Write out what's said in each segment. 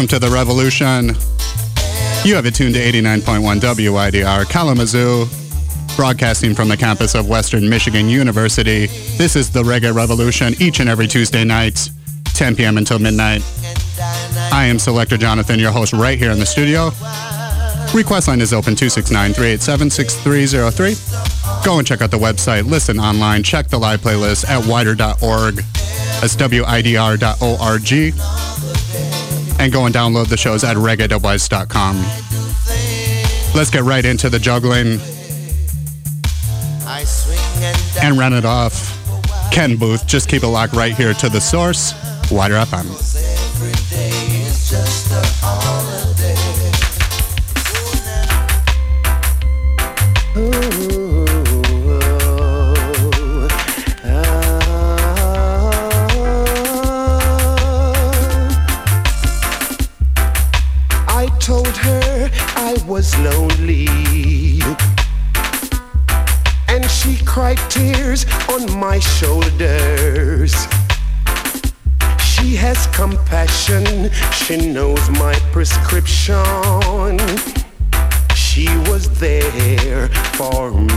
Welcome to the revolution. You have it tuned to 89.1 WIDR Kalamazoo, broadcasting from the campus of Western Michigan University. This is the Reggae Revolution each and every Tuesday night, 10 p.m. until midnight. I am Selector Jonathon, your host right here in the studio. Request line is open 269-387-6303. Go and check out the website, listen online, check the live playlist at widr.org. That's widr.org and go and download the shows at reggae.wise.com. Let's get right into the juggling and run it off. Ken Boothe, just keep it locked right here to the source, WIDR FM. She knows my prescription. She was there for me.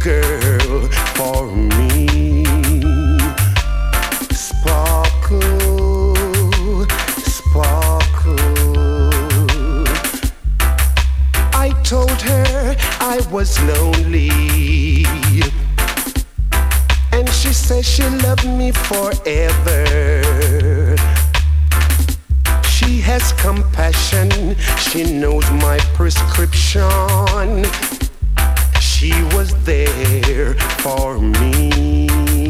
Girl for me. Sparkle, sparkle. I told her I was lonely And she says she loved me forever. She has compassion, she knows my prescription. She was there for me.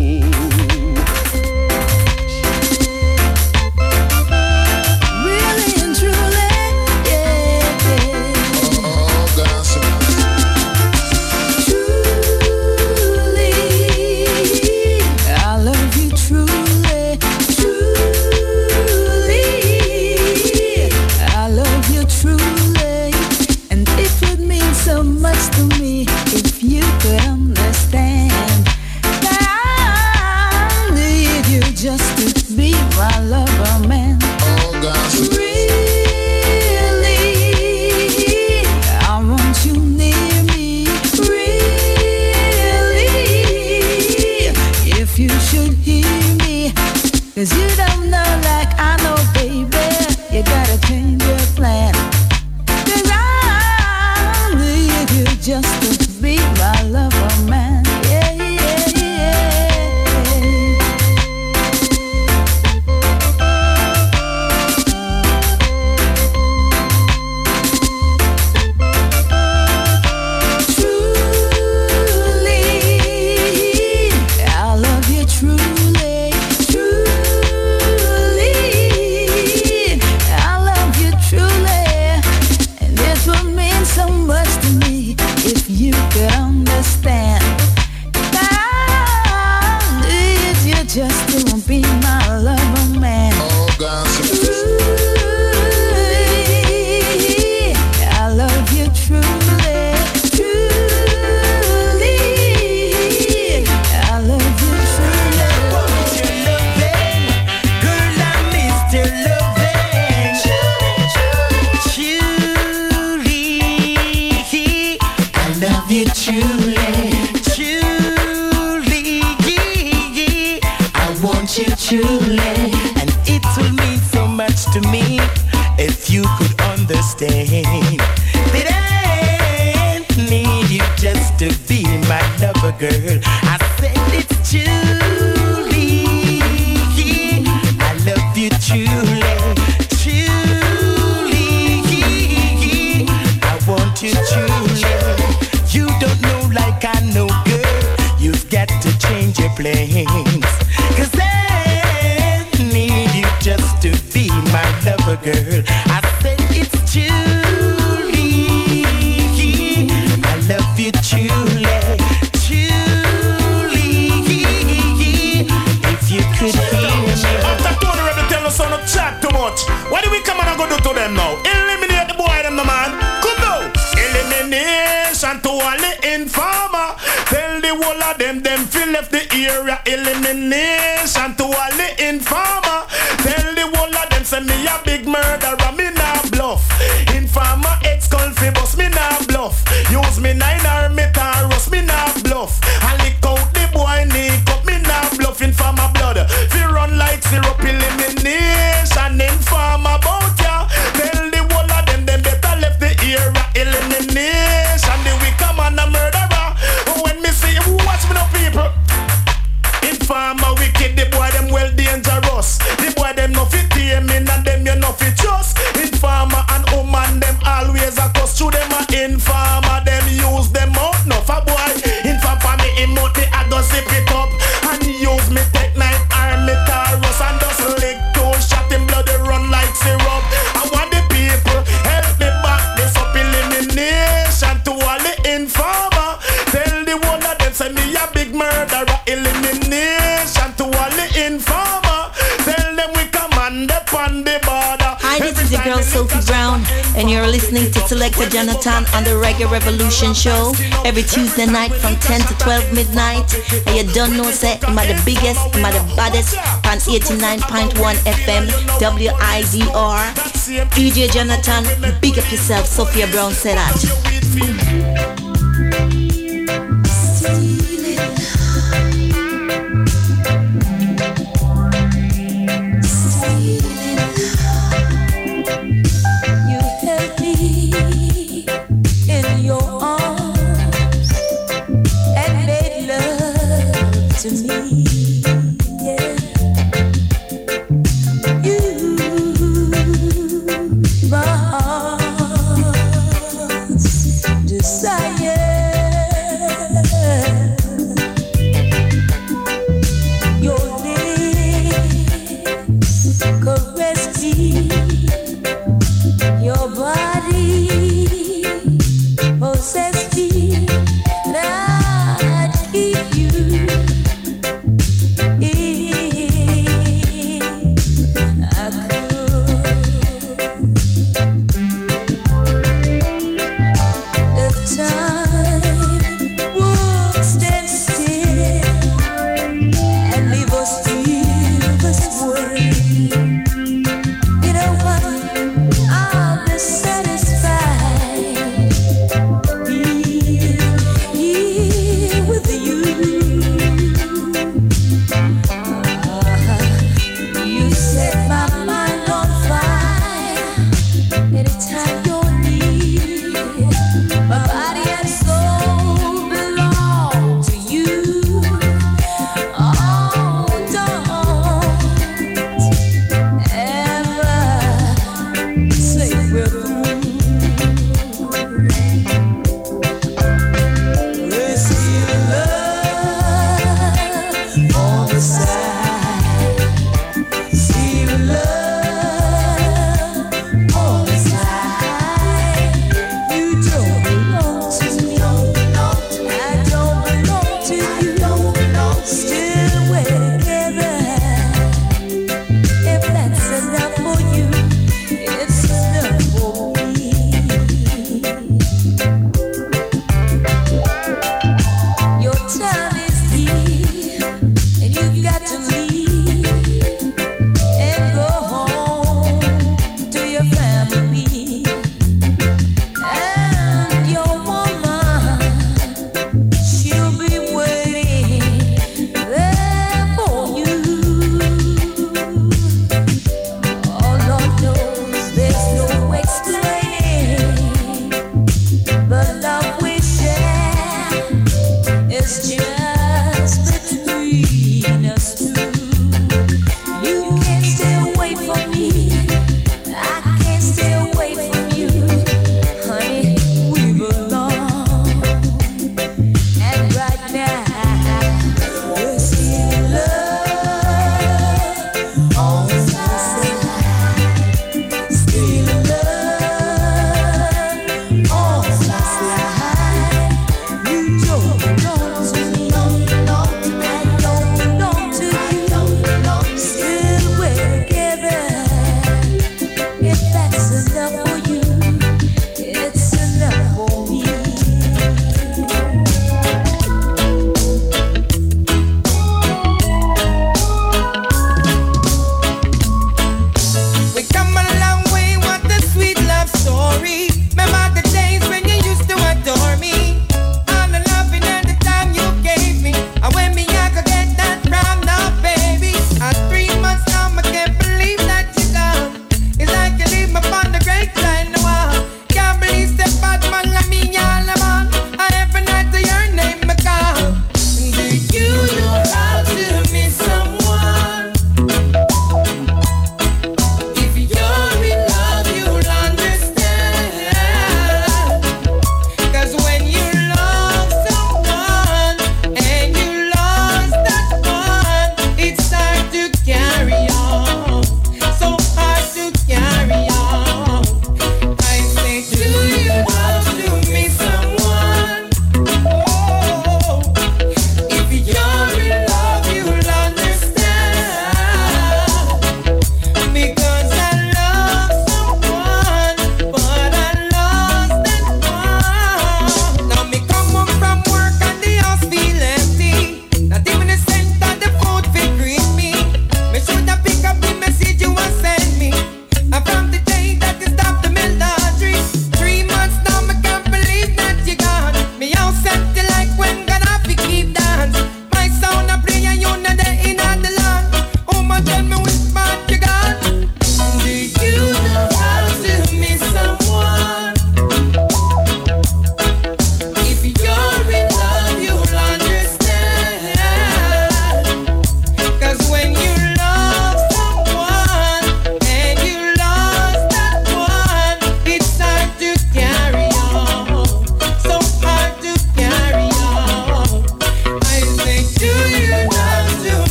You're listening to Selector Jonathon on the Reggae Revolution Show every Tuesday night from 10 to 12 midnight. And you don't know, say, am I the biggest, am I the baddest on 89.1 FM WIDR. DJ Jonathon, big up yourself, Sophia Brown said that.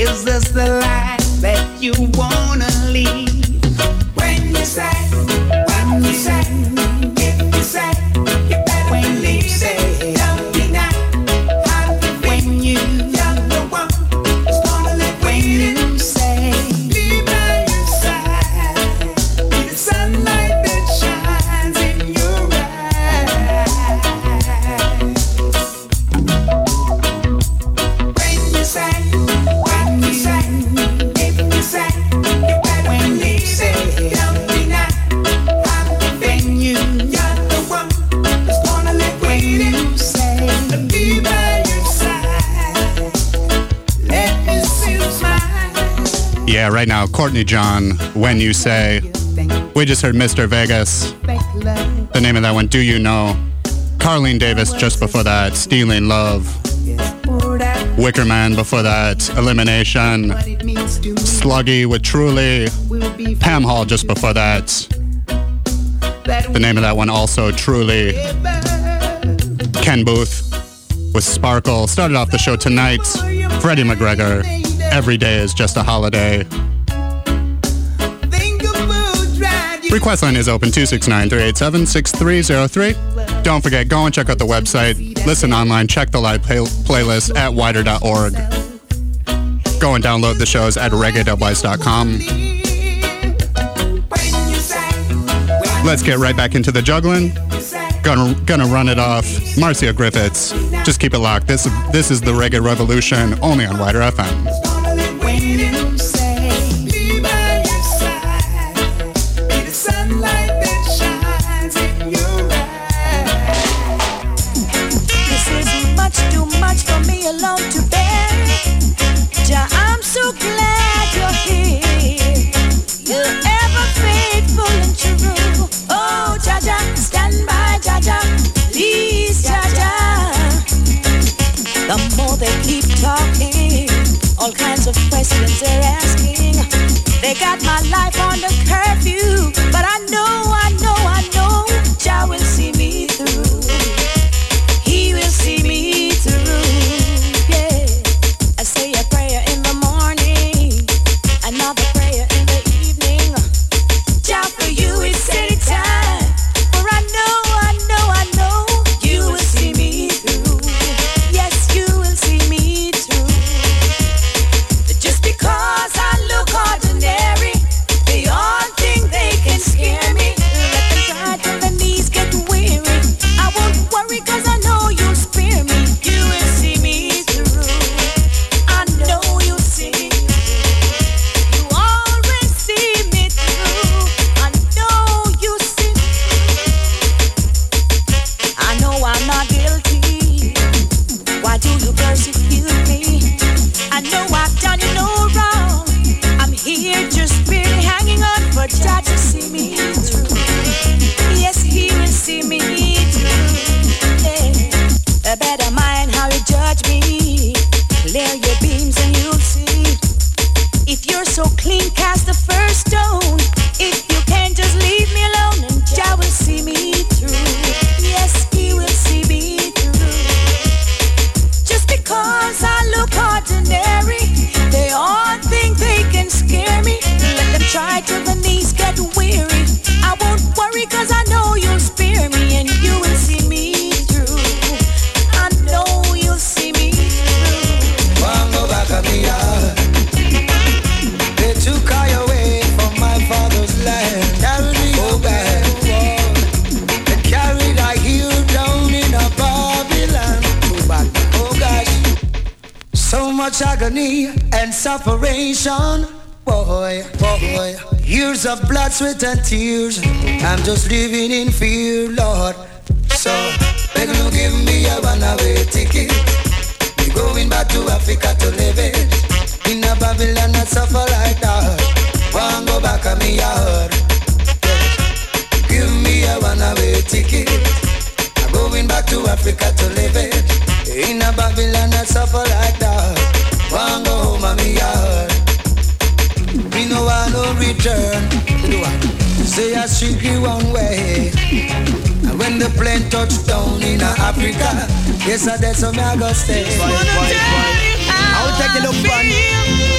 Is this the life that you wanna lead? When you say, when you say, right now, Courtney John, When You Say. We just heard Mr. Vegas. The name of that one, Do You Know? Carlene Davis just before that, Stealing Love. Wickerman before that, Elimination. Sluggy with Truly. Pam Hall just before that. The name of that one also, Truly. Ken Boothe with Sparkle. Started off the show tonight. Freddie McGregor. Every day is just a holiday. Request line is open 269-387-6303. Don't forget, go and check out the website, listen online, check the live play- playlist at widr.org. Go and download the shows at reggae.wise.com. Let's get right back into the juggling. Gonna, gonna run it off. Marcia Griffiths. Just keep it locked. This, this is the Reggae Revolution, only on WIDR FM. Separation. Boy, boy. Years of blood, sweat and tears. I'm just living in fear, Lord. So, beg you give me a one-way ticket. We going back to Africa to live it. In a Babylon, I suffer like that. One go back a me yard. Give me a one-way ticket. I'm going back to Africa to live it. In a Babylon I suffer like that. Want go home a me yard. Me no want no return. Say I strictly one way. And when the plane touch down in Africa, yes I that's where I go stay. I'll take the look one.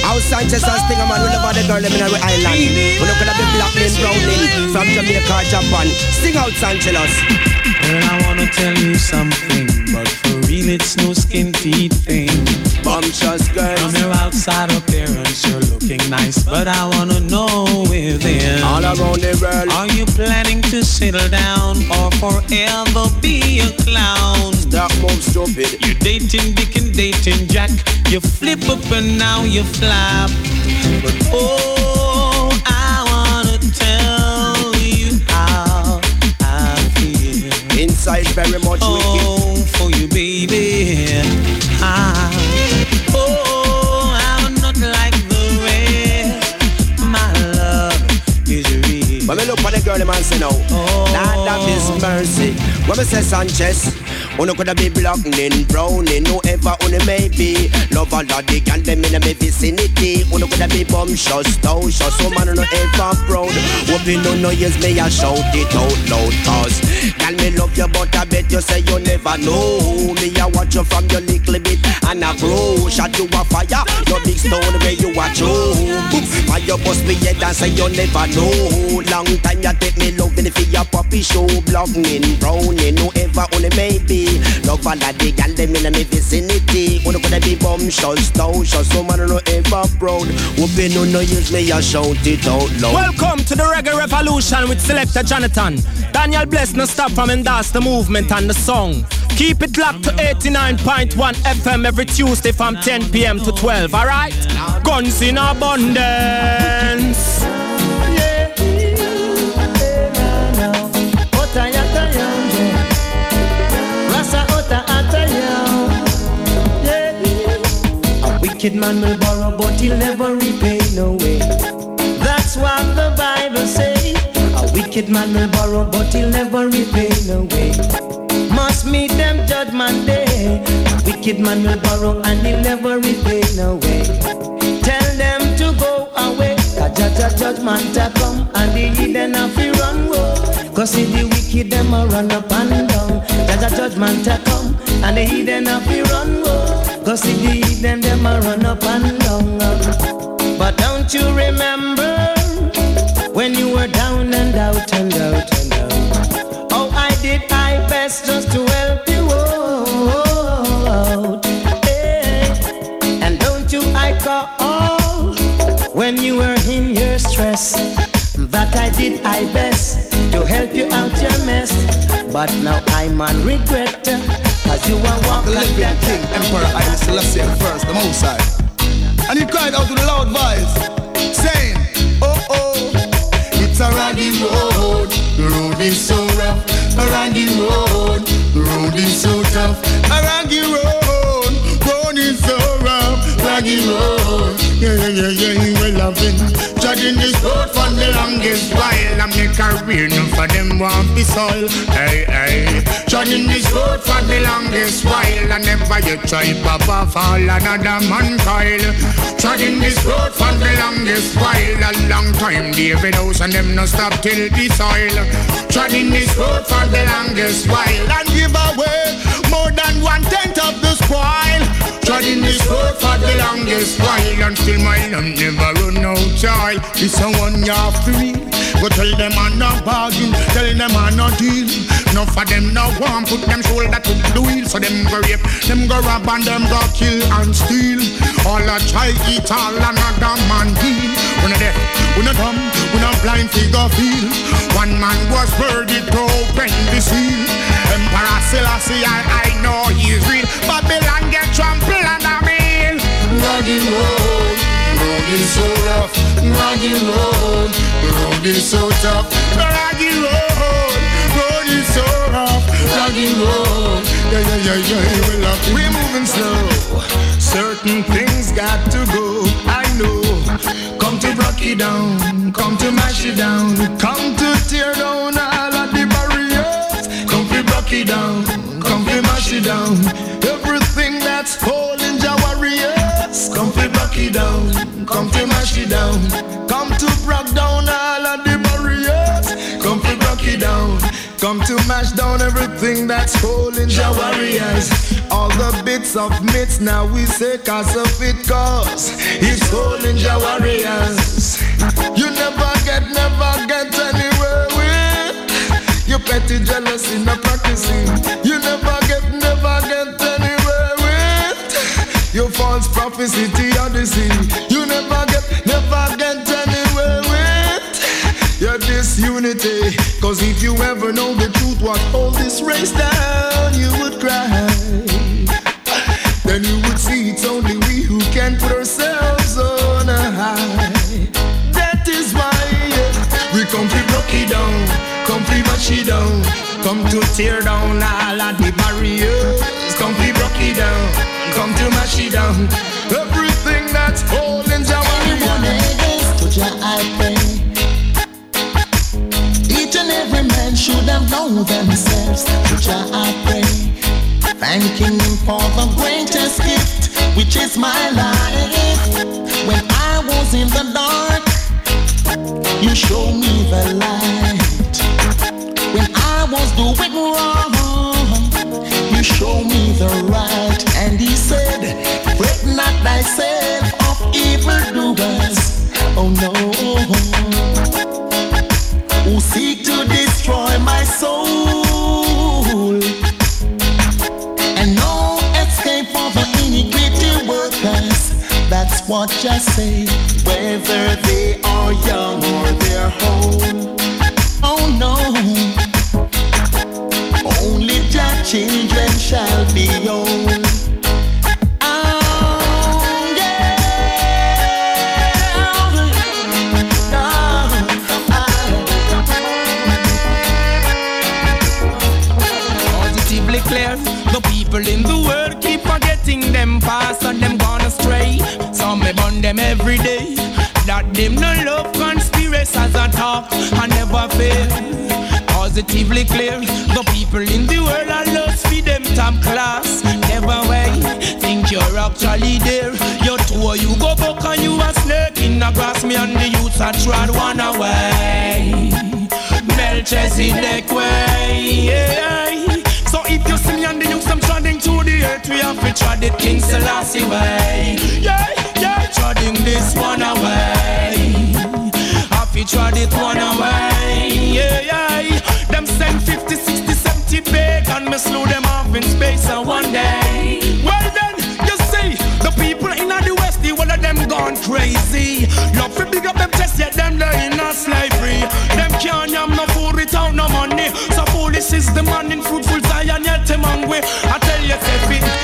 How Sanchez and Stinger man will love the girl them in our island. We look at the black men browning from Jamaica, Japan. Sing out Sanchez. Girl, I wanna tell you something, but it's no skin teeth thing. Bumptious girls. From your outside appearance, you're looking nice, but I wanna know within. All around the world. Are you planning to settle down or forever be a clown? That move stupid. You dating Dick and dating Jack. You flip up and now you flap. But oh, I wanna tell you how I feel. Inside very much Oh, wicked. For you, baby. I, When me look at the girl, the man say no. Oh. Lord of His mercy. When me say Sanchez, Uno coulda be blocking, browning, whoever uno may be. Love all of the gal them in my vicinity. Uno coulda be bumptious, touchous, so man uno ever proud. Hoping no no yes me a shout it out loud cause Gal me love you but I bet you say you never know. Me a watch you from your little bit and a grow. Shot you a fire, your big stone where you a throw. Fire bust me head and say you never know. Long time you take me loving for your puppy show. Blocking, browning, whoever only may be. Love all of the gal them in my vicinity. Wanna coulda be bumptious, touchous, so man no ever proud. Hoping no no use me a shout it out loud. Welcome to the Reggae Revolution with Selector Jonathon. Daniel Bless no stop from endorse the movement and the song. Keep it locked to 89.1 FM every Tuesday from 10 p.m. to 12, alright? Guns in abundance. Wicked man will borrow, but he'll never repay no way. That's what the Bible say. A wicked man will borrow, but he'll never repay no way. Must meet them judgment day. A wicked man will borrow and he'll never repay no way. Tell them to go away. Kajaja judgment a come and the hidden have to run wo. Cause see the wicked them a run up and down. Jaja judgment a come and the hidden have to run wo. Cause see the hidden them a run up and down. But don't you remember when you were down and out and out and out? Oh, I did my best just to help you out. Hey. And don't you I call when you were in your stress that I did my best to help you out your mess. But now I'm on regret as you are The living king, emperor, I Selassie first, the most high. And he cried out with a loud voice, saying, Oh oh, it's a raggy road. The road is so rough, a raggy road. The road is so tough, a raggy road. Road. Yeah, yeah, yeah, yeah, will love it. Judging this road for the longest while. I make a none for them want be soil. Hey, hey. Judging this road for the longest while. I never yet try Papa fall another man coil. Judging this road for the longest while. A long time, David House and them no stop till the soil. Judging this road for the longest while. And give away more than one tenth of the spoil. Treading this road for the longest while Until my lamb never run out child. This a one you have to Go tell them I'm not bargain Tell them I'm not deal. Enough of them now want Put them shoulder to the wheel. So them go rape Them go rob and them go kill and steal. All a try eat all another man deal We not deaf, we not dumb We not blind figure feel. One man was worthy to open the seal Emperor Selassie I, I know he's real. Babylon get trampled and I mean Raggy road, road is so rough. Raggy road, road is so tough. Raggy road, road is so rough. Raggy road, yeah, yeah, yeah, yeah, will have We're moving slow. Certain things got to go, I know. Come to Brocky it down, come to mash it down, come to tear down all of the barriers. To it down, come to mash it down. Everything that's holding your warriors. Come to rock it down, come to mash it down. Come to break down all of the barriers. Come to rock it down. Come to mash down everything that's holding your warriors. All the bits of myths now we say cause of it cause it's holding your warriors. You never get, never get your petty jealousy, not practicing. You never get, never get anywhere with your false prophecy, theodicy. You never get, never get anywhere with your disunity. Cause if you ever know the truth, what hold this race down, you would cry. Then you would see it's only we who can put ourselves on a high. That is why yeah, we come to rock it down, mash it down, come to tear down all of the barriers. Come to rock it down, come to mash it down. Everything that's holding down Put your eye pray. Each and every man should have known themselves. Put your eye pray. Thanking him for the greatest gift, which is my life. When I was in the dark, you showed me the light. When I was doing wrong, you showed me the right. And he said, Fret not thyself of evildoers. Oh no. Who seek to destroy my soul. And no escape for the iniquity workers. That's what I say. Whether they are young or they're old. Oh no. Children shall be the people in the world keep forgetting them past and them gone astray. Some me burn them every day. That them no love conspiracies a talk and never fail. Positively clear, the people in the world are lost for them top class. Never way, think you're actually there. Your tour you go back and you a snake in the grass. Me and the youths a trod one away. Melchizedek way. Yeah. So if you see me and the youths them treading through the earth, we have to trod it King Selassie way. Yeah, yeah, treading this one away. Have to trod it one away. Yeah. Them send 50, 60, 70 pagan, me slew them off in space and one day. Well then, you see, the people in the west, the one of them gone crazy. Love to big up them chest, yet them they in a slavery. Them can't yam no food without no money. So foolish is the man in fruitful Zion, yet them hungry. I tell you, Steffi,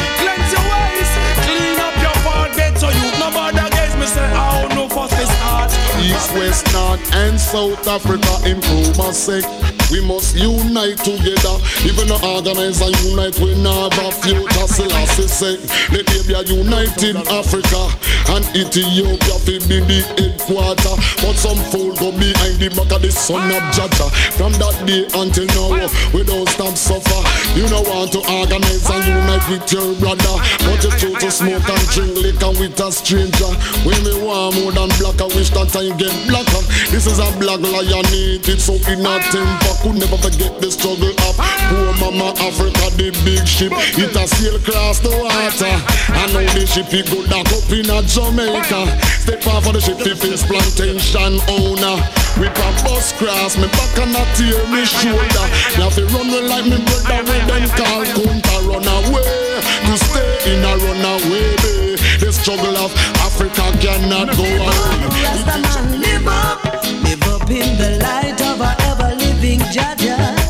East, West, North, and South Africa improve us sick. We must unite together. Even the organize and unite, we not have a future. Selassie say, let there be a united Africa and Ethiopia fi be the headquarter. But some fool go behind the back of the son of Jaja. From that day until now, we don't stop suffer. You don't want to organize and unite with your brother, but you choose to smoke and drink liquor with a stranger. When me want more than black, I wish that I get blacker. This is a black lion, it so in a temper. Could never forget the struggle of poor mama Africa, the big ship. It a sail across the water. I know the ship it go dock up in a Jamaica. Step off of the ship, the face plantation owner. With a bus cross, me back and a tear me shoulder. Now you run like me brother, with them call Kunta run away. To stay in a runaway bay. The struggle of Africa cannot go away. Up, live up in the light of our ever living Jaja. Live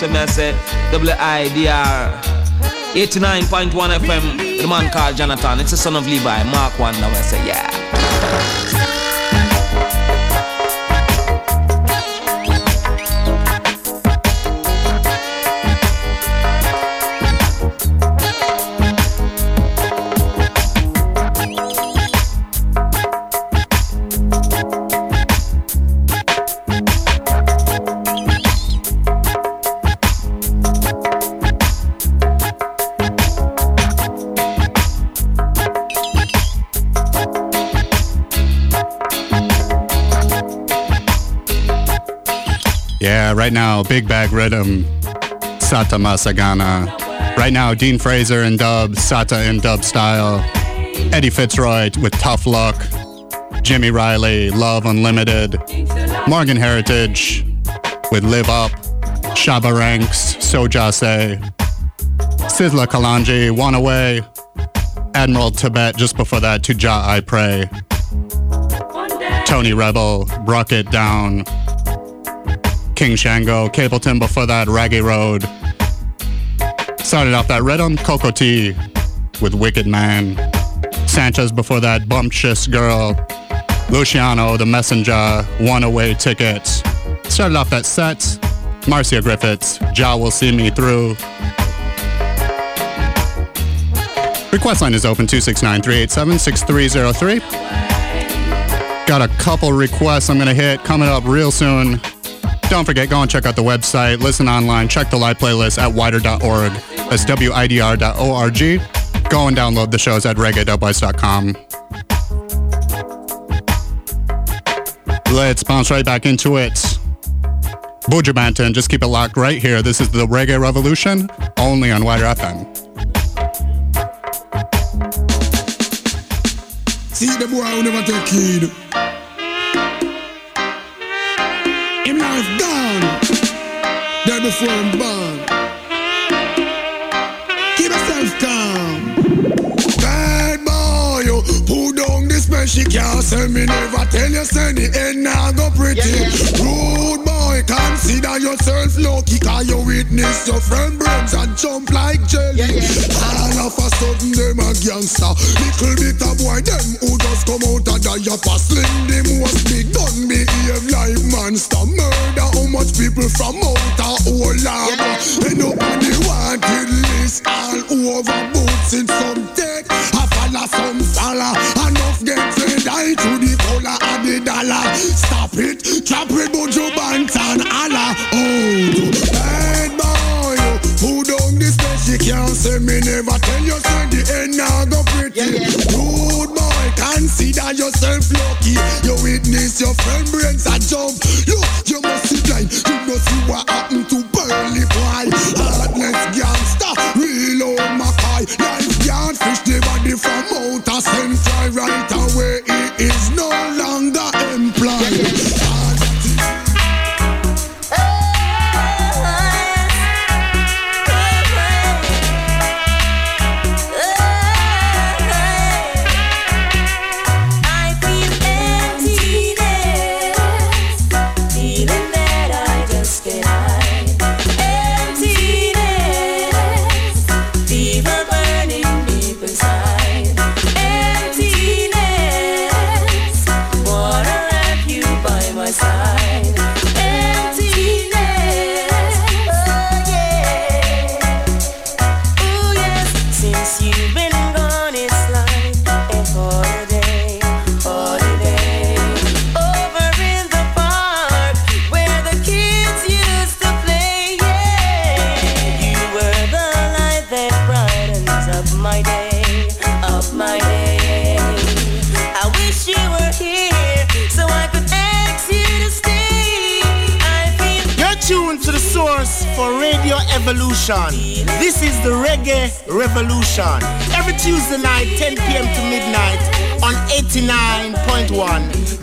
Kalamazoo. Me say WIDR 89.1 FM. The man called Jonathon. It's the son of Levi. Mark now. I say yeah. Right now, Big Bag Rhythm, Satta Massagana. Right now, Dean Fraser in dub, Satta in dub style. Edi Fitzroy with Tough Luck. Jimmy Riley, Love Unlimited. Morgan Heritage with Live Up. Shabba Ranks, So Jah Say. Sizzla Kalonji, One Away. Admiral Tibet, just before that, To Jah I Pray. Tony Rebel, Bruck It Down. King Shango, Capleton before that, Raggy Road. Started off that Red on Cocoa Tea with Wicked Man. Sanchez before that, Bumptious Girl. Luciano, The Messenger, One Away Tickets. Started off that set, Marcia Griffiths, Jah Will See Me Through. Request line is open 269 387 6303. Got a couple requests I'm going to hit coming up real soon. Don't forget, go and check out the website, listen online, check the live playlist at widr.org. That's widr.org. Go and download the shows at reggae.wise.com. Let's bounce right back into it. Banton, just keep it locked right here. This is the Reggae Revolution, only on WIDR FM. See the boy who never take heed. Him life gone. There before him born. Keep yourself calm. Bad boy, you pull down this man. She can't say me never tell you say the end now go pretty. Rude boy, consider yourself lucky. Now you witness your friend brains and jump like jelly. Yeah, yeah. All of a sudden them a gangster. Little bit of boy them who just come out of the yapper sling them was big gun behave like monster murder. How much people from out of whole? Yeah. And nobody wanted list all over boots in some tech. A fella some fella enough get fed die to the color of the dollar. Stop it, trap it, but you and Allah. Oh never tell you say the end now go pretty. Rude boy, consider yourself lucky. You witness your friend brains a jump. Look, you must see blind. You must see what happened to Burley Boy. Heartless gangster, real old Mackay. Life can't fish the body from outer central right away. He is no longer for Radio Evolution. This is the Reggae Revolution. Every Tuesday night, 10 p.m. to midnight on 89.1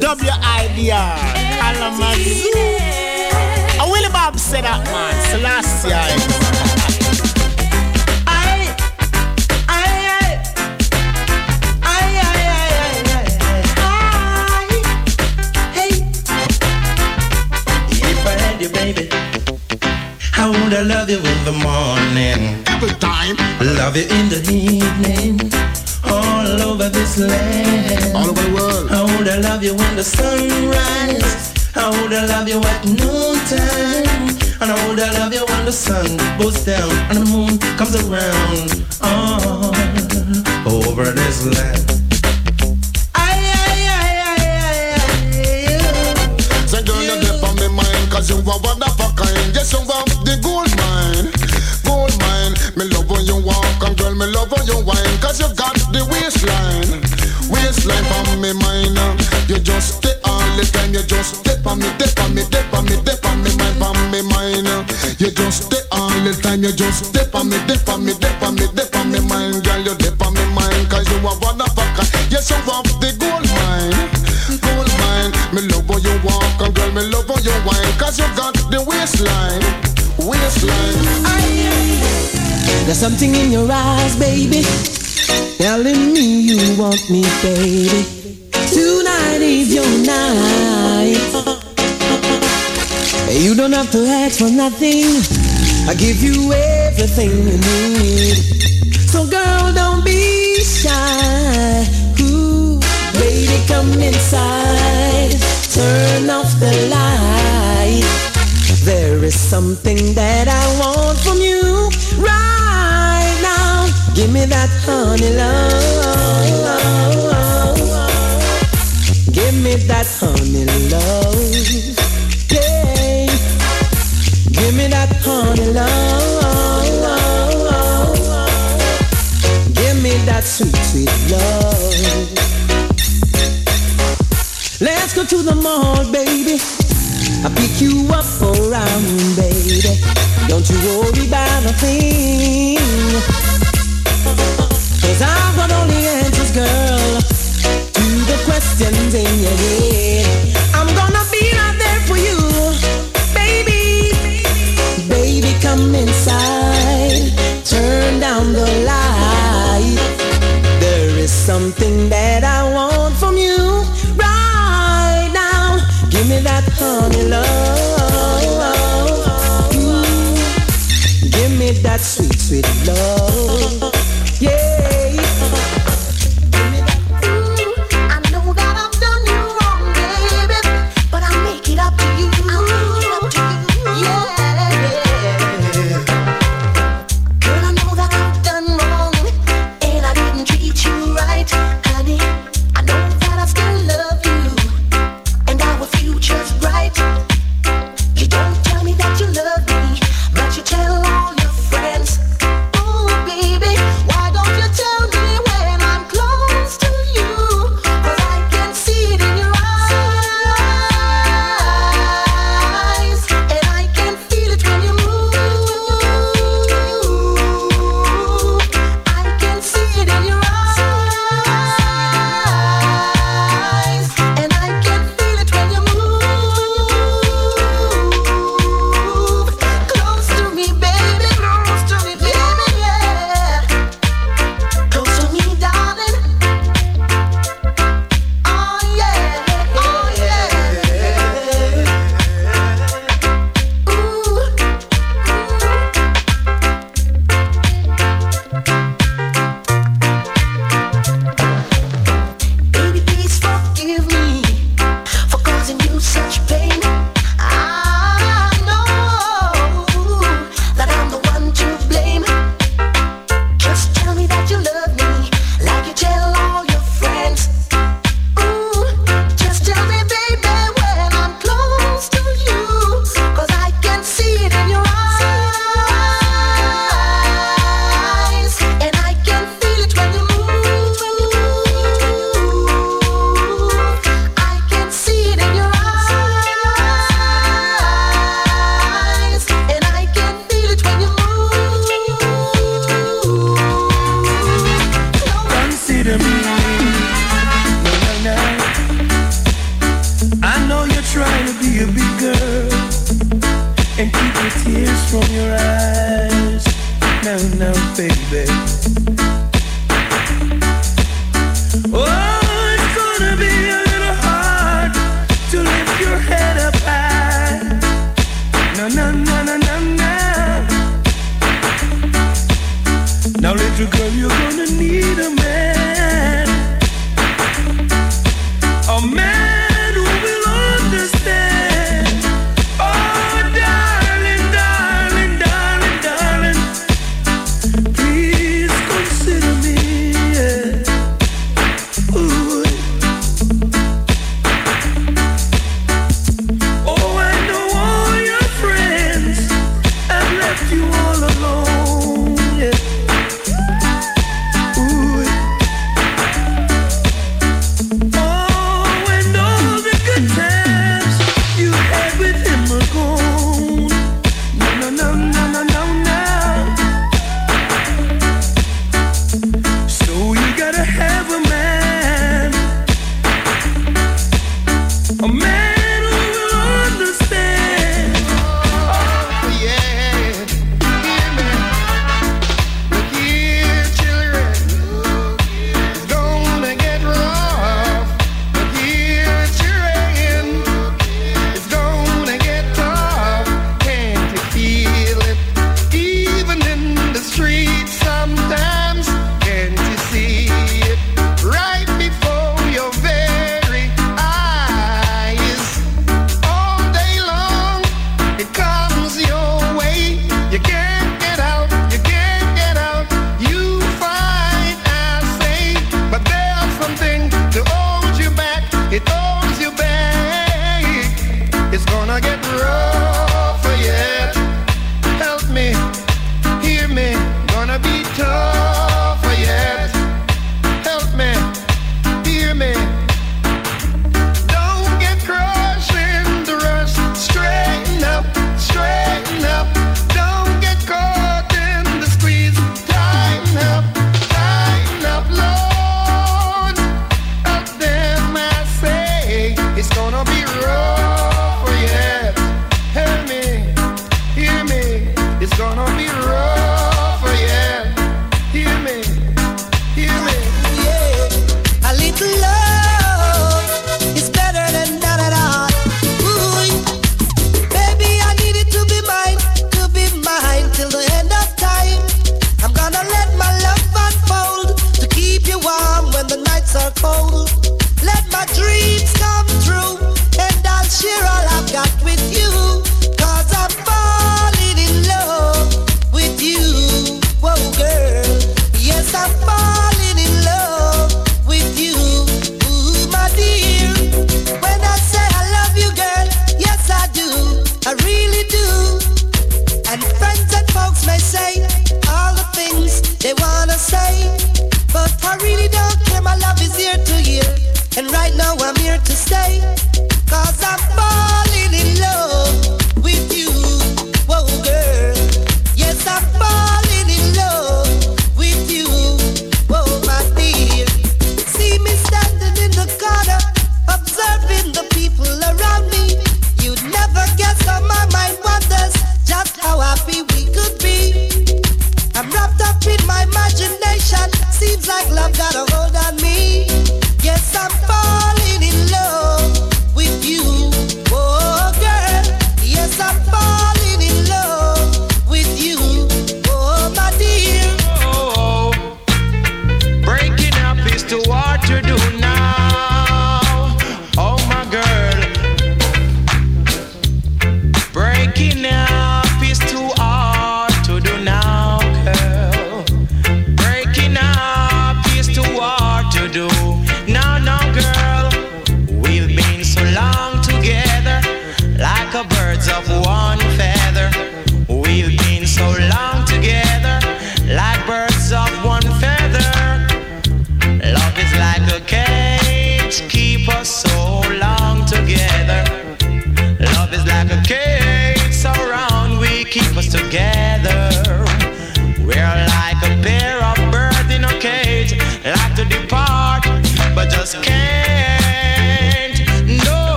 WIDR Kalamazoo. A Willie Bob said that, man. Selassie. I love you in the morning? Every time. Love you in the evening. All over this land. All over the world. How would I love you when the sun rises? How would I love you at noontime? And how would I love you when the sun goes down and the moon comes around? All over this land. Say girl, you dip on me mind Cause you are waistline Waistline on me mind You just stay all the time You just dip on me, dip on me, dip on me Dip on me mind, on me mind You just stay all the time You just dip on me, dip on me, dip on me Dip on me mind, girl, you dip on me mind Cause you a kind Yes, you have the gold mine Gold mine Me love how you walk and girl, me love how you wine Cause you got the waistline Waistline There's something in your eyes, baby, telling me you want me, baby. Tonight is your night. You don't have to ask for nothing. I give you everything you need. So, girl, don't be shy. Ooh, baby, come inside. Turn off the light. There is something that I want from you. Give me that honey love. Give me that honey love. Yeah. Give me that honey love. Give me that sweet, sweet love. Let's go to the mall, baby. I pick you up around, baby. Don't you worry about a thing. Cause I've got all the answers, girl, to the questions in your head. I'm gonna be right there for you, baby. Baby, come inside. Turn down the light. There is something that I want from you right now. Give me that honey love. Ooh, give me that sweet, sweet love.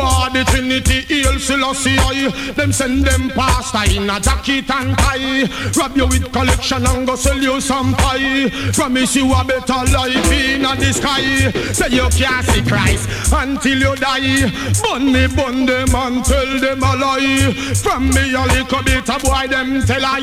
are the Trinity. Selassie I. Them send them pasta in a jacket and tie. Rob you with collection and go sell you some pie. Promise you a better life in the sky Say you can't see Christ until you die. Bun me bun them and tell them a lie. From me a little bit a boy them tell I.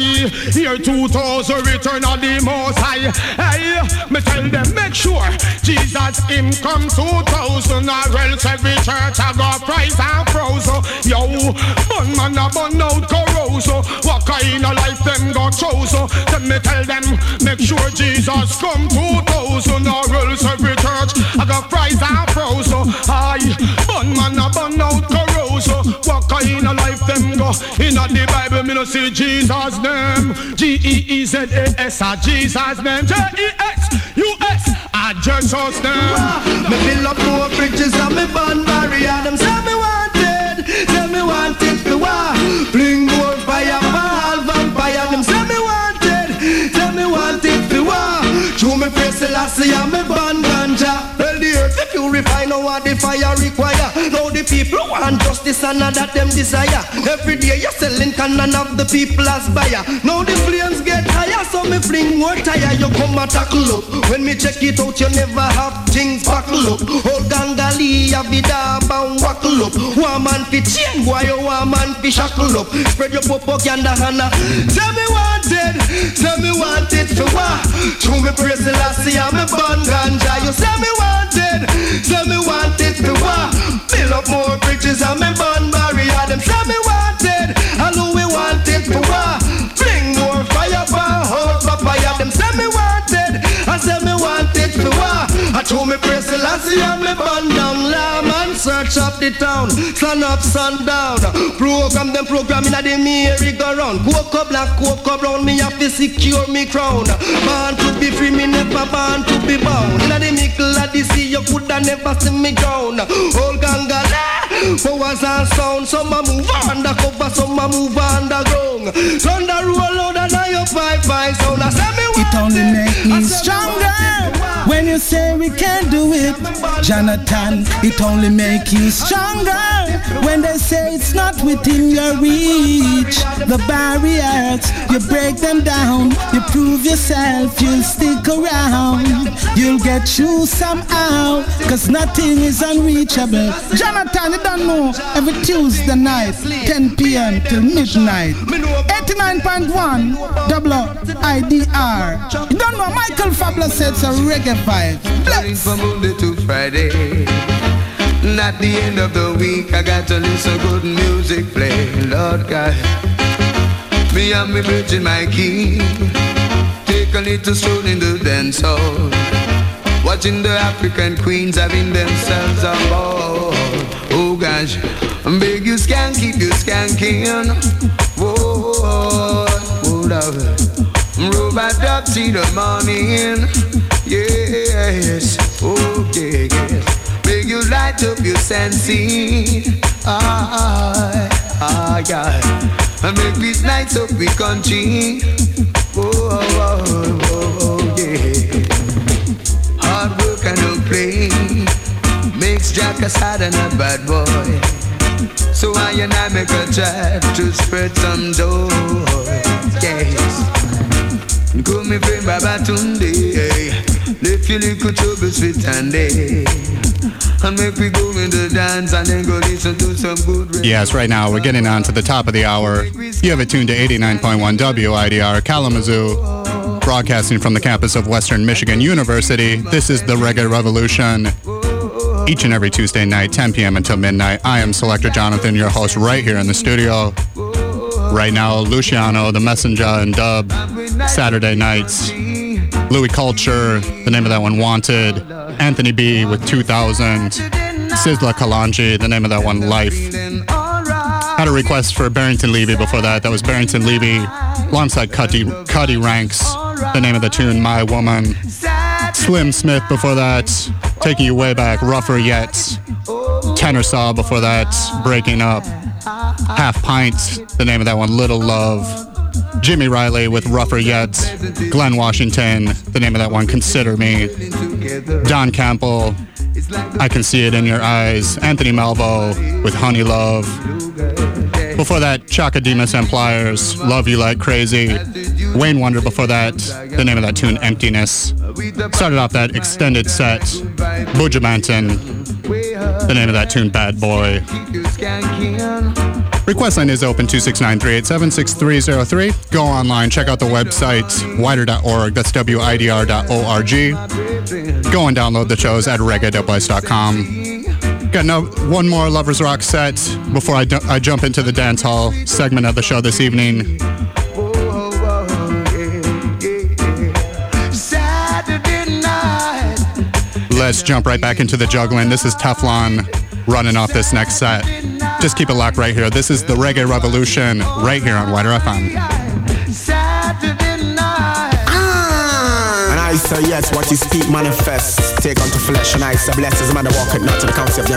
Here 2000 return of the most high. Hey, me tell them make sure Jesus him come 2000 or else every church I go praise and frozen yo. Bun man a bun out corroso. What kind of life them got chosen? Oh? Then me tell them, make sure Jesus come 2000 or rules every church I got fries and froze. So aye, bun man a bun out corroso. What kind of life them go? In the Bible me no see Jesus name. G E E Z A S a Jesus name. J E X U S a Jesus name. Me build up more bridges and me burn barrier. Them say me want say me wanted for war. Fling more fire vampire. Them say me wanted, say me wanted for war. Uh, show me face Selassie and me burn ganja. Well the earth refine now what the fire require. Now the people want justice and not that them desire. Every day you're selling can and have the people as buyer. Now the flames get higher, so me fling more tire. You come and tackle up. When me check it out, you never have things buckle up. Old gangali, a vida bound wackle up. One man fi chain, boy, you one man fi shackle up. Spread your popo yanda hana. Tell me what wanted, tell me what wanted for what? Show me praise the last year, me burn ganja. You say me wanted, tell me wanted for what? Build up more bridges and me burn barrier. Them say me wanted, and who we wanted for what? Bring more fire for house papaya. Them say me wanted, I say me wanted for what? I told me praise the last year, me up the town. Sun up, sun down. Program them program in a the merry-go-round. Coco black, coco brown, me have to secure me crown. Born to be free, me never born to be bound. In a the middle of the sea, you coulda never see me drown. Old gangala, powers and sound. Some a move undercover, some a move underground. Thunder roll out and I up five five sound. I say me It only make me stronger you say we can do it, Jonathon. It only make you stronger when they say it's not within your reach. The barriers, you break them down, you prove yourself, you'll stick around, you'll get through somehow, cause nothing is unreachable. Jonathon, you don't know, every Tuesday night, 10 p.m. till midnight, 89.1 WIDR. You don't know, Michael Fabler said it's a reggae vibe. Bless. From Monday to Friday. At the end of the week, I got to listen good music play. Lord God, me and me bridging my key. Take a little stroll in the dance hall. Watching the African queens having themselves a ball. Oh gosh, beg you scan, keep you skanking. Whoa, hold up. Robot up till the morning. Yes, okay, yes. Beg you light up your sensing. Ah, ah, yeah. And make this night up we country. Oh, oh, oh, oh, yeah. Hard work and no play makes Jack a sad and a bad boy. So I and I make a try to spread some joy. Yes. Call me friend Baba Tunde. Left your little troubles and day. And make we go in the dance and then go listen to some good. Yes, right now we're getting on to the top of the hour. You have it tuned to 89.1 WIDR Kalamazoo, broadcasting from the campus of Western Michigan University. This is the Reggae Revolution. Each and every Tuesday night, 10 p.m. until midnight. I am Selector Jonathon, your host, right here in the studio. Right now, Luciano, the Messenger and Dub, Saturday nights. Louie Culture, the name of that one, Wanted. Anthony B with 2000. Sizzla Kalonji, the name of that one, Life. Had a request for Barrington Levy before that. That was Barrington Levy alongside Cutty, Cutty Ranks, the name of the tune, My Woman. Slim Smith before that, taking you way back, Rougher Yet. Tenor Saw before that, Breaking Up. Half Pint, the name of that one, Little Love. Jimmy Riley with Rougher Yet. Glen Washington, the name of that one, Consider Me. Don Campbell, I Can See It in Your Eyes. Anthony Malvo with Honey Love. Before that, Chaka Demus and Pliers, Love You Like Crazy. Wayne Wonder before that, the name of that tune, Emptiness. Started off that extended set, Buju Banton, the name of that tune, Bad Boy. Request line is open 269 387 Go online, check out the website, widr.org. That's W-I-D-R.org. Go and download the shows at reggae.west.com. Got no, one more Lovers Rock set before i jump into the dance hall segment of the show this evening. Let's jump right back into the juggling. This is Teflon running off this next set. Just keep it locked right here. This is the Reggae Revolution right here on WIDR FM. I say yes, what you speak. Take unto flesh, and I say man, not to the of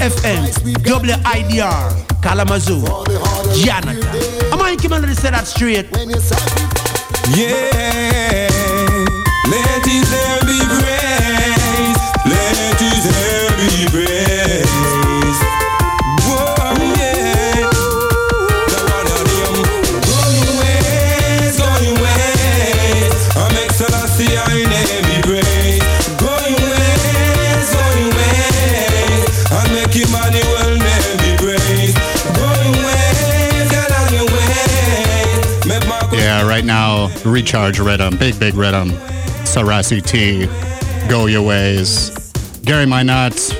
FM, WIDR, Kalamazoo, Jonathon. Am I coming to say that straight? Yeah, recharge rhythm, big, big rhythm. Sarasi T, Go Your Ways. Gary Minott,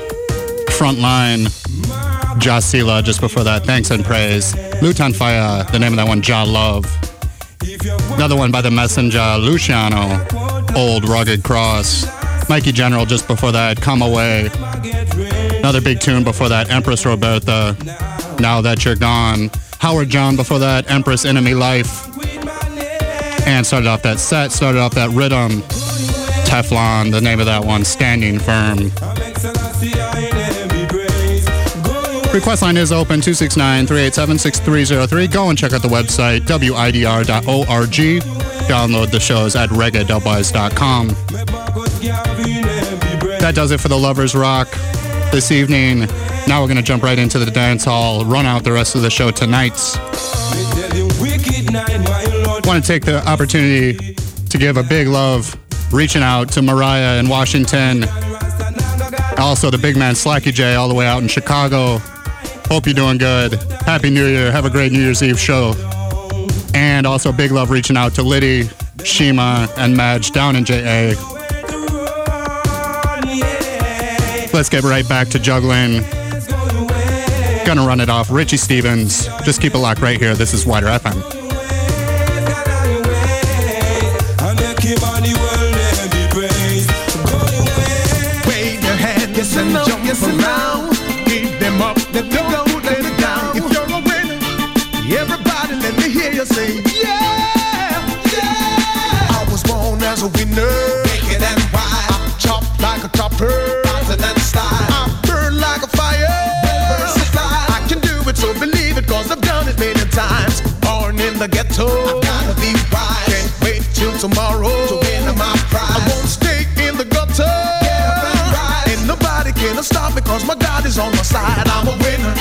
Frontline. Jasila, just before that, Thanks and Praise. Lutan Fyah, the name of that one, Ja Love. Another one by the Messenger, Luciano, Old Rugged Cross. Mikey General, just before that, Come Away. Another big tune before that, Empress Roberta, Now That You're Gone. Howard John before that, Empress Enemy Life. And started off that set, started off that rhythm. Teflon, the name of that one, Standing Firm. Request line is open 269-387-6303. Go and check out the website widr.org. Download the shows at reggae.wise.com. That does it for the Lovers Rock this evening. Now we're going to jump right into the dance hall, run out the rest of the show tonight. Want to take the opportunity to give a big love, reaching out to Mariah in Washington. Also, the big man Slacky J all the way out in Chicago. Hope you're doing good. Happy New Year. Have a great New Year's Eve show. And also, big love reaching out to Liddy, Shima, and Madge down in JA. Let's get right back to juggling. Gonna run it off. Richie Stephens. Just keep it locked right here. This is WIDR FM. And yes, know. around. Keep them up, let me go, let me down. If you're a winner, everybody let me hear you say, yeah, yeah. I was born as a winner, bigger than wide. I chop like a chopper, hotter than style. I burn like a fire. I can do it, so believe it, cause I've done it many times. Born in the ghetto, I gotta be wise. Can't wait till tomorrow on my side. I'm a winner.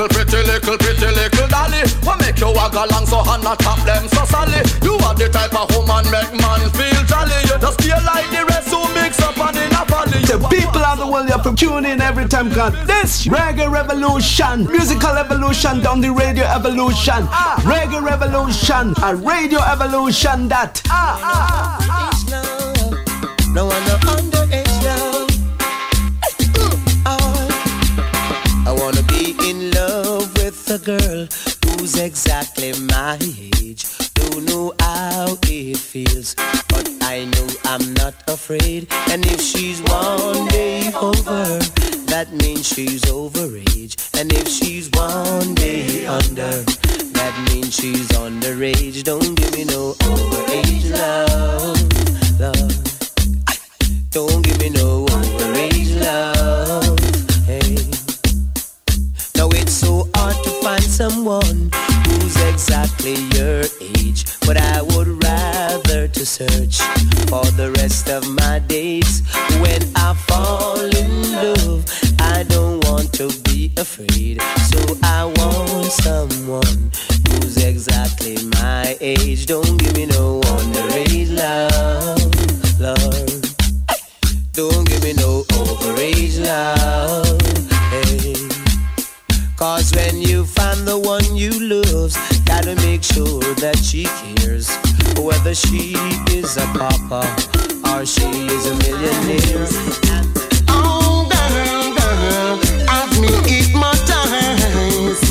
little, pretty little, pretty little dolly. What make you walk along so hard, not top them so solid? You are the type of woman make man feel jolly. You just feel like the rest who mix up and in a valley. The people of the world, you have to tune in every time, God, this reggae revolution, musical evolution, down the radio evolution, ah, reggae revolution, a radio evolution that. Ah, ah, ah, ah. No one a girl who's exactly my age. Don't know how it feels, but I know I'm not afraid. And if she's one day over, that means she's overage. And if she's one day under, that means she's underage. Don't give me no overage love, love. Don't give me no overage love. Hey, now it's so hard to someone who's exactly your age. But I would rather to search for the rest of my days. When I fall in love, I don't want to be afraid. So I want someone who's exactly my age. Don't give me no underage love, love. Don't give me no overage love. Hey. Cause when you find the one you love, gotta make sure that she cares. Whether she is a papa or she is a millionaire. Oh, girl, girl, have me hypnotized.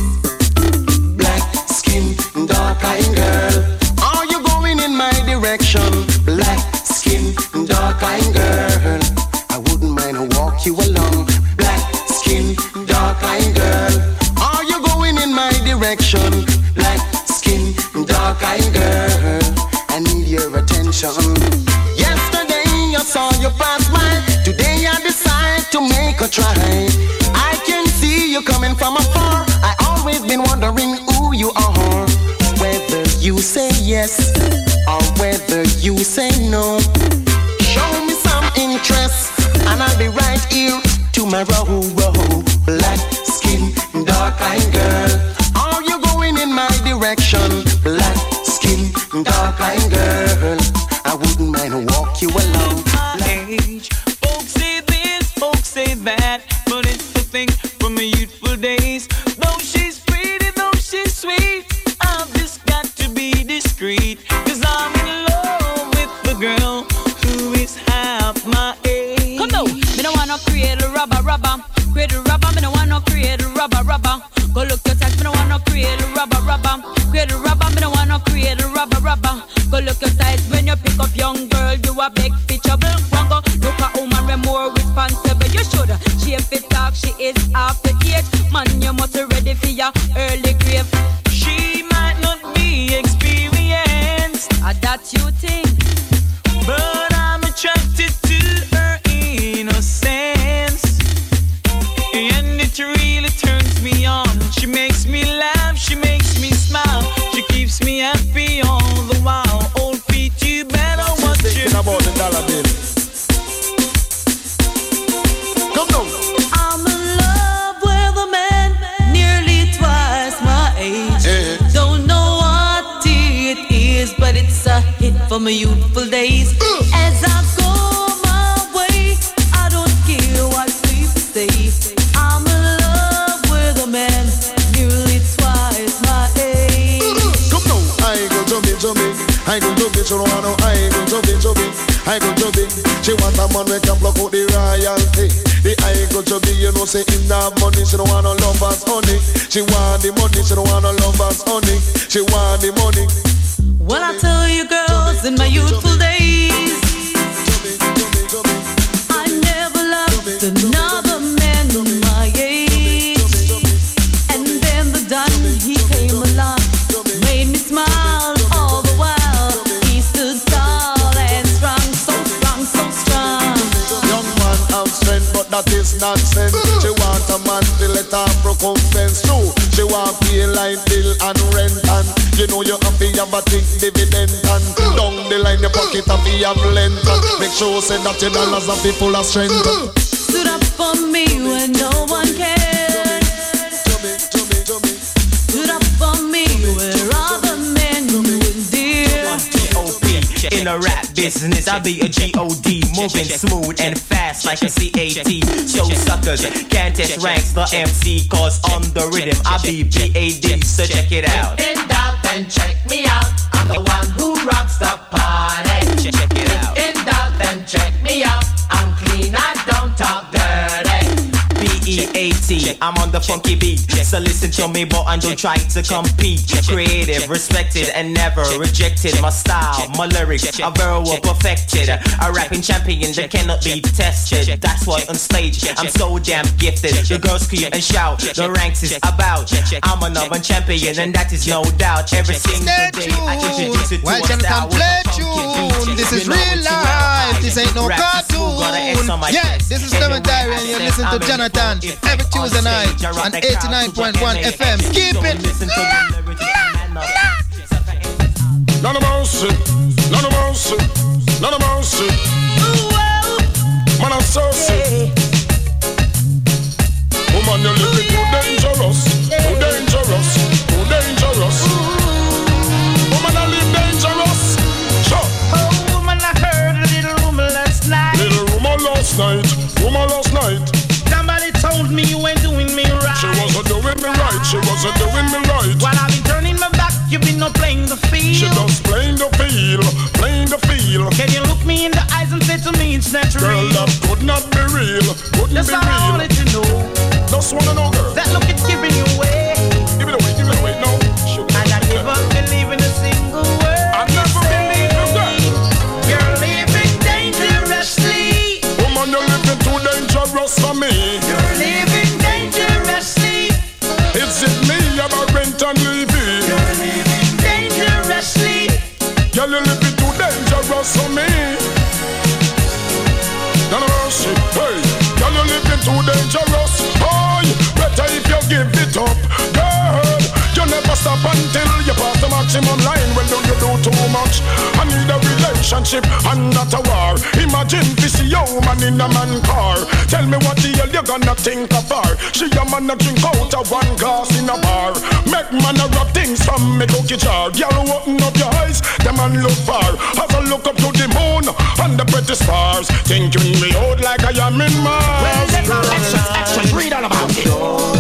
Black skin, dark eyed girl. Are you going in my direction? Black skin, dark eyed girl. I wouldn't mind to walk you along. direction like skin, dark eyed girl. I need your attention. Yesterday I saw you pass by. Today I decide to make a try. I can see you coming from afar. I always been wondering who you are. Whether you say yes or whether you say no. Show me some interest and I'll be right here tomorrow. Direction? Black skin, dark eyed girl. I wouldn't mind walk you along. age. Folks say this, folks say that, but it's the thing from my youthful days. Though she's pretty, though she's sweet, I've just got to be discreet. Cause I'm in love with the girl who is half my age. Come now, me no wanna create a rubber rubber, create a rubber. Me no wanna create a rubber rubber. Go look your size, me no wanna create a rubber rubber, create a rubber. Me no wanna create a rubber rubber. Go look your size when you pick up young girl, you a big fit trouble. One go look a woman we more responsible. You should she if it talk, she is half the age. Man, you must be ready for your early grave. She might not be experienced, Ah, that you think. but I'm attracted to her innocence. And it really turns me on. She makes me laugh, hit my youthful days. As I go my way, I don't care what people say. I'm in love with a man nearly twice my age. Come now. I go jumping, jumping. I go jumping, don't want no. I go jumping, jumping. I go jumping. She want a man we can block out the royalty. The I go jumping, you know say in that money. She don't want no lovers, honey. She want the money. She don't want no lovers, honey. She want the money. Well, I tell you, girls, in my youthful days, I never loved another man my age. And then the he came along, made me smile all the while. He stood tall and strong, so strong, so strong. Young man strength, but that is nonsense. She want a man to let her recompense. True, she want pay line bill and rent and you know you have to have a think dividend and down the line your pocket have to have length. and Make sure say that your dollars are be full of strength. Stood up for me when no one cared. Stood up In the rap business, I be a G.O.D. Moving smooth and fast like a C.A.T. So suckers can't test ranks the MC cause on the rhythm I be B.A.D. So check it out. In doubt, then check me out. I'm the one who rocks the party. Check it out. In doubt, then check me out. I'm on the funky beat. So listen to me but and don't try to compete. Creative, respected and never rejected. My style, my lyrics are very well perfected. A rapping champion that cannot be tested. That's why on stage I'm so damn gifted. The girls scream and shout, the ranks is about. I'm a number champion and that is no doubt. Every single day I introduce it to a style with play a funky tune. beat. This is real life. This ain't no Rap is cool, got an X on my cartoon. Yeah, this is Anyway, Clement Irie, and you listen to Jonathon full every Tuesday night stage. I rock on 89.1 FM. Keep it. listen to the lyrics and up. None of mercy, none of mercy, none of mercy. Man, I'm so oh, sick. Woman, you're living too dangerous, too dangerous, too dangerous. Woman, I live dangerous. Sure. Oh, woman, I heard a little rumor last night. Little rumor last night, told me you ain't doing me right. She wasn't doing me right, she wasn't doing me right. While I've been turning my back, you've been not playing the field. She just playing the field, playing the field. Can you look me in the eyes and say to me it's not Girl, real? that could not be real, couldn't That's be all I real. wanted to know. Just wanna know, girl. That look is giving you away. Give it up, girl. You never stop until you pass the maximum line. Well, do you do too much? I need a relationship and not a war. Imagine this man in a man car. Tell me what the hell you gonna think of her? She a man a drink out of one glass in a bar. Make man a rub things from me cookie jar. Girl, open up your eyes, the man look far. As I look up to the moon and the pretty stars, thinking me out like I am in Mars. Well, extra, extra, read all about it.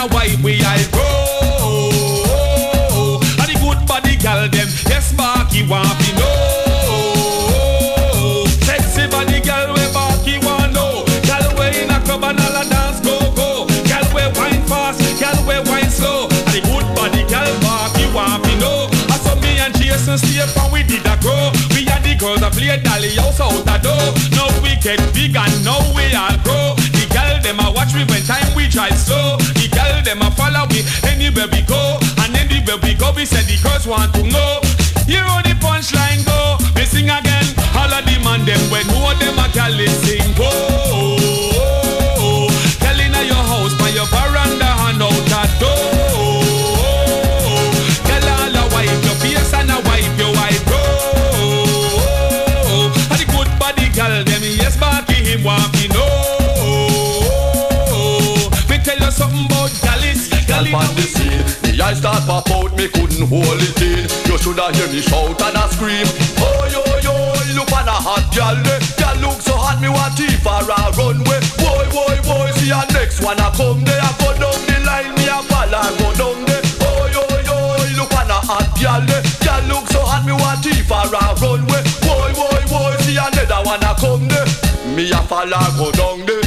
a wipe we eye grow. And the good body girl them, yes, Barky want to know. Sexy body girl, we Barky want know. Girl, we in a club and all a dance go go. Girl, we wine fast, girl, we wine slow. And the good body girl, Barky want to know. I saw me and Jason stay and we did a grow. We had the girls that play dolly house out the door. Now we get big and now we all grow. The girl them a watch me when time we drive slow. The girl them a follow me anywhere we go. And anywhere we go, we say the girls want to know. Hear how the punchline go. We sing again. All of them and them when know them a girl is sing. Whoa, girl inna your house by your veranda hand out eyes start pop out, me couldn't hold it in. You shoulda hear me shout and a scream. Oh yo yo, look on a hot eh. girl look so hot, me want teeth for a runway. Boy boy boy, see a next one a come there, I go down the line, me a follow, go down there. Oh yo yo, look on a hot eh. girl look so hot, me want teeth for a runway. Boy boy boy, see another one a come there, me a follow, go down there.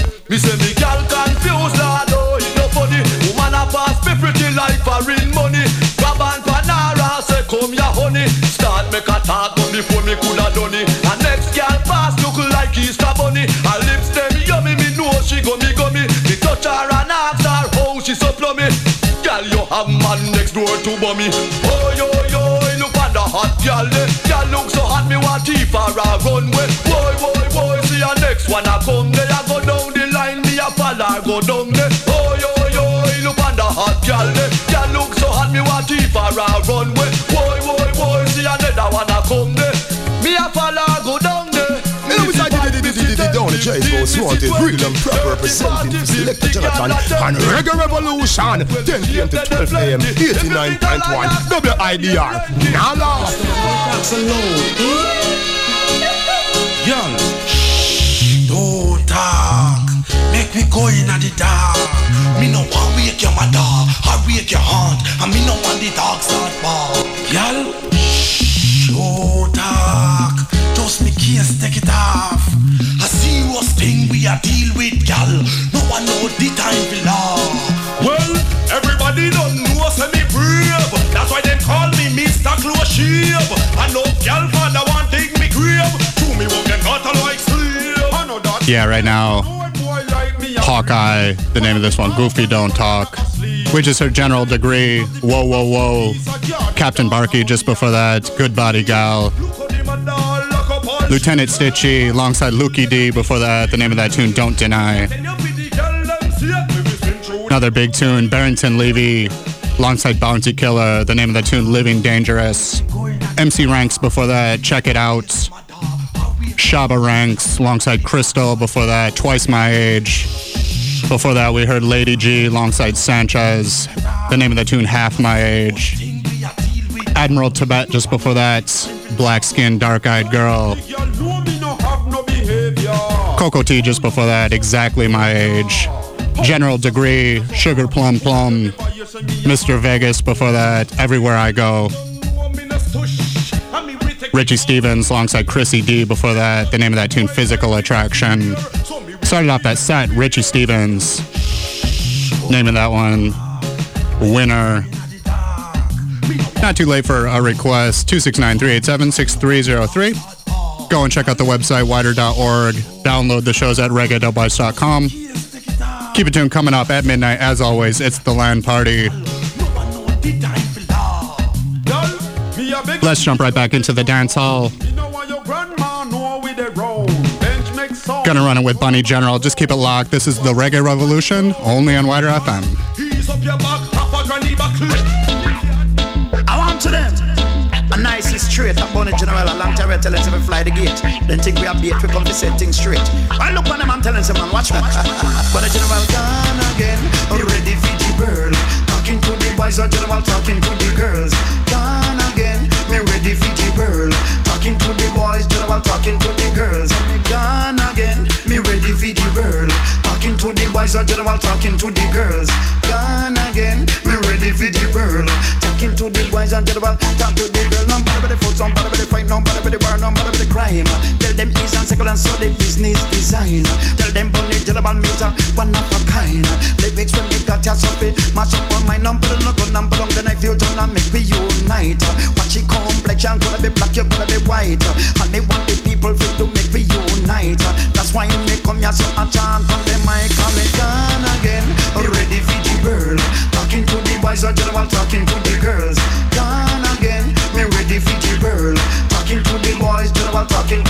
Foreign money. Grab and panara say come ya honey. Start make a talk but before me coulda done it. And next girl pass look like Easter bunny. Her lips them yummy, me know she gummy gummy. Me touch her and ask her how she so plummy. Girl you have man next door to bummy. Oh yo yo, look at the hot girl. eh. Girl look so hot me want tea for a runway. Boy boy boy, see her next one a come there. I go down the line, me a follow go down there. Oh yo yo, look at the hot girl. Me want tea for a runway. Boy boy boy, see another one a come there. Me a follow go down there. Down the Jazz Most Wanted, real and proper representing for Selector Jonathon and Reggae Revolution, 10 p.m. to 12 a.m. 89.1 WIDR. Now lost. Young, don't talk. Make me go in the dark. Me no want wake your mother, I wake your aunt, and me no want the dog start bark. Girl, don't talk. Just me case take it off. A serious thing we a deal with, girl. No one know the time for laugh. Well, everybody don't know say me brave. That's why they call me Mr. close shave. I know girl father want take me grave. To me won't get got like slave. I know that. Yeah, right now, Hawkeye, the name of this one, Goofy Don't Talk. which is her General Degree, Whoa Whoa Whoa, Captain Barky just before that, Good Body Gal, Lieutenant Stitchy alongside Lukey D before that, the name of that tune, Don't Deny. Another big tune, Barrington Levy alongside Bounty Killer, the name of that tune, Living Dangerous. MC Ranks before that, Check It Out. Shabba Ranks alongside Krystal before that, Twice My Age. Before that, we heard Lady G alongside Sanchez, the name of the tune, Half My Age. Admiral Tibet just before that, Black Skin, Dark Eyed Girl. Cocoa Tea just before that, Exactly My Age. General Degree, Sugar Plum Plum, Mr. Vegas before that, Everywhere I Go. Richie Stephens alongside Chrissy D before that, the name of that tune, Physical Attraction. Started off that set, Richie Stephens. Name of that one, Winner. Not too late for a request, 269-387-6303. Go and check out the website, widr.org. Download the shows at reggae.com. Keep it tuned coming up at midnight. As always, it's the land party. Let's jump right back into the dance hall. Gonna run it with Bunny General. Just keep it locked. This is the Reggae Revolution, only on WIDR FM. I want to them. A nice and straight, a bunny general, a long time I tell them to fly the gate. Then think we are bait, we come to set things straight. I look on them, I'm telling them, man, watch me. bunny general gone again, ready for the girl. Talking to the boys, or general talking to the girls. The girl. Talking to the boys, general talking to the girls. Me gone again, me ready for the girl. Talking to the boys, or general talking to the girls. Gone again, me ready for the girl. Talking to the boys, and general talk to the girl. No matter the foot, no matter the fight, no matter the war, no matter the crime. Tell them ease and second and so the business design. Tell them bunny general meter, one of a kind. Lyrics when they got your something, mash up on my number, no go number on the knife you turn and make me unite. Watch it complexion, gonna be black, you're gonna be white. And me want the people fit to make me unite. That's why me come here so I chant on the mic, me gone again. Ready for the the boys, or general talking to the girls. Gone again, me ready for the girl, talking to the boys, general talking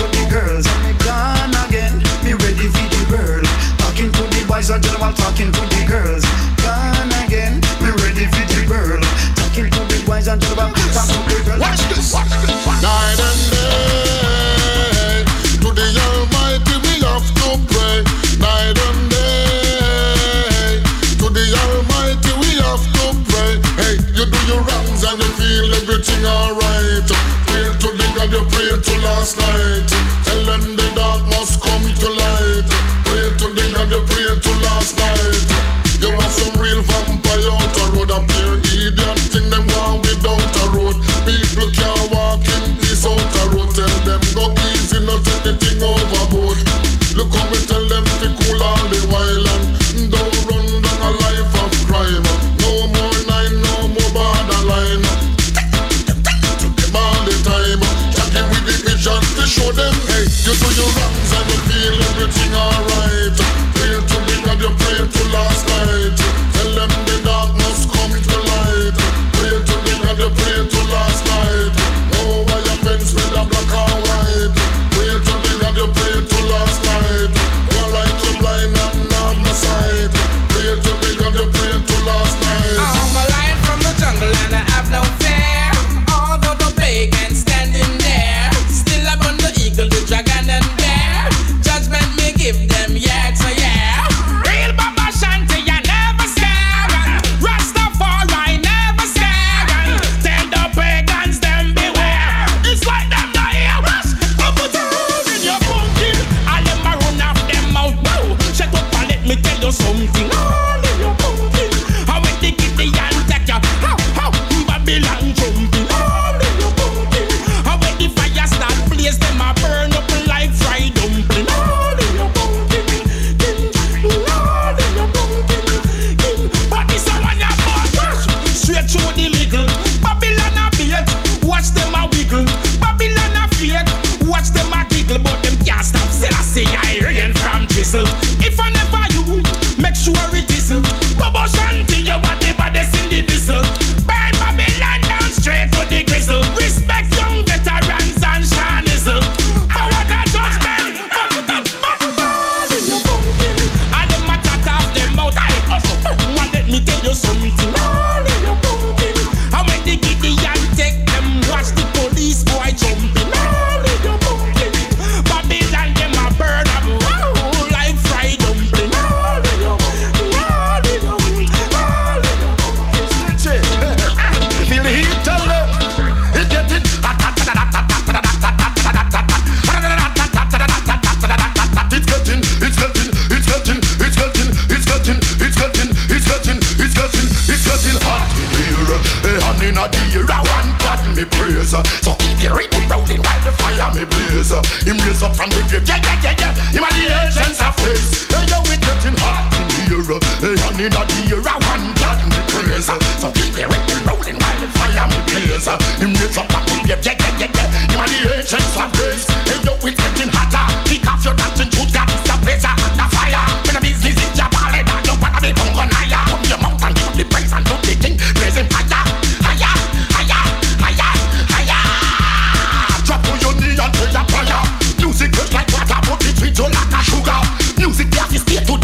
Music there to stay to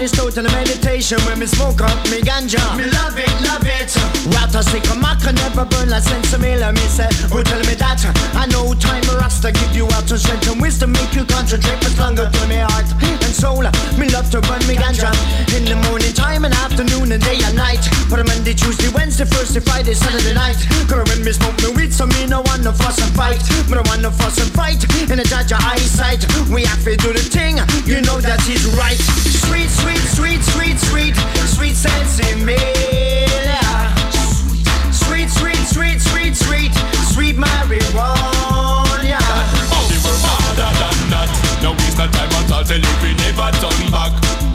It's total meditation when me smoke up me ganja. Me love it, love it. Rata sick a mac never burn like sense sensimilla. Me say, who tell me that? I know time rasta give you out to strength and wisdom, make you concentrate much longer to me heart and soul. Me love to burn me ganja in the morning time and afternoon and day and night. But Monday, Tuesday, Wednesday, Thursday, Friday, Saturday night. Girl, when me smoke me weed, so me no want no fuss and fight. But I want no fuss and fight in a judge eyesight. We have to do the thing, you know that is right. Sweet, sweet, sweet, sweet, sweet, sweet sensimilla. Sweet, sweet, sweet, sweet, sweet, sweet marijuana. No waste no time at all. Tell you we never turn back.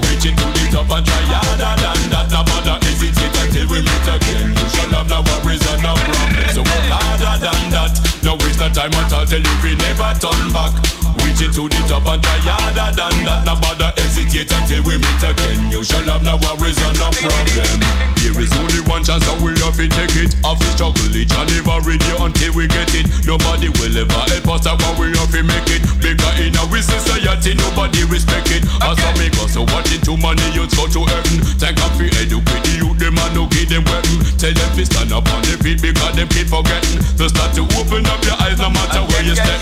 Reaching to the top and try harder than that. No bother hesitate until we meet again. You shall have no worries and no problems. So work harder than that. No waste no time at all. Tell you we never turn back. Reaching to the top and try harder than that. No bother hesitate until we meet again. You shall have no worries and no problem. There is only one chance and we have to take it. Off the struggle, each and every day until we get it. Nobody will ever help us. One we have to make it. Bigger in our society, nobody respect it. As us so watching too many youths go to heaven. Take off the educate the youth, them and no give them weapon. Tell them to stand up on their feet because them keep forgetting. To start to open up your eyes no matter where you step.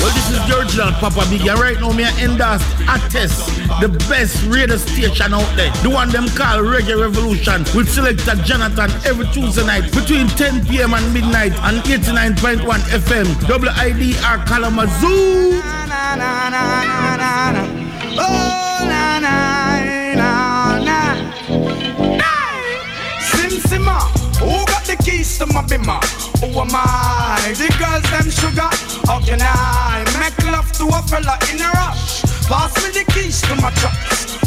Well, this is George Land, Papa Big, and right now me I endorse Attest, the best radio station out there. The one them call Reggae Revolution with selector Jonathon every Tuesday night between 10 p.m. and midnight on 89.1 FM, WIDR Kalamazoo. na na na na na na. Oh na na na the keys to my bimmer? Who am I? The girls them sugar. How can I make love to a fella in a rush? Pass me the keys to my truck.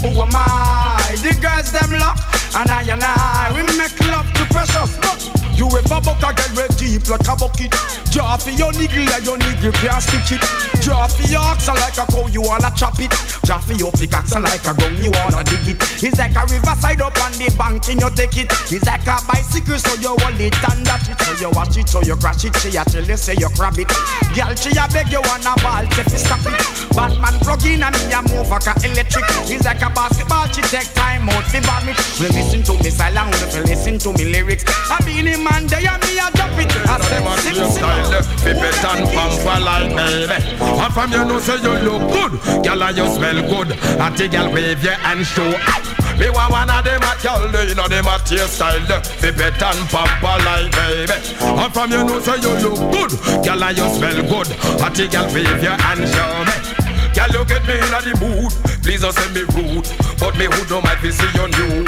Who oh, am I? The girls them lock, and I and I we make love to precious. Look. You ever buck a girl with deep like a bucket? Draw for your niggle like your niggle can't stitch it. Draw for your oxen like a cow you wanna chop it. Draw for your pickaxe like a gun you wanna dig it. It's like a riverside up on the bank and you take it. It's like a bicycle so you hold it and that it. So you watch it so you crash it She a tell you say you grab it. Girl she a beg you wanna ball say fi stop it. Batman plug in and me a move like a electric. It's like a basketball she take time out fi bomb it Well listen to me silent you listen to me lyrics. I been in man there and me a drop it. I said sim style Fi pet and pamper like baby And from you know say you look good. Girl and you smell good. And the girl wave your hand show out me want one of them a girl, you know them a taste style. Fi pet and pamper like baby And from you know say you look good. Girl and you smell good. And the girl wave your hand show me. Girl, you get me in the mood. Please don't send me rude. But me who don't mind to see you nude.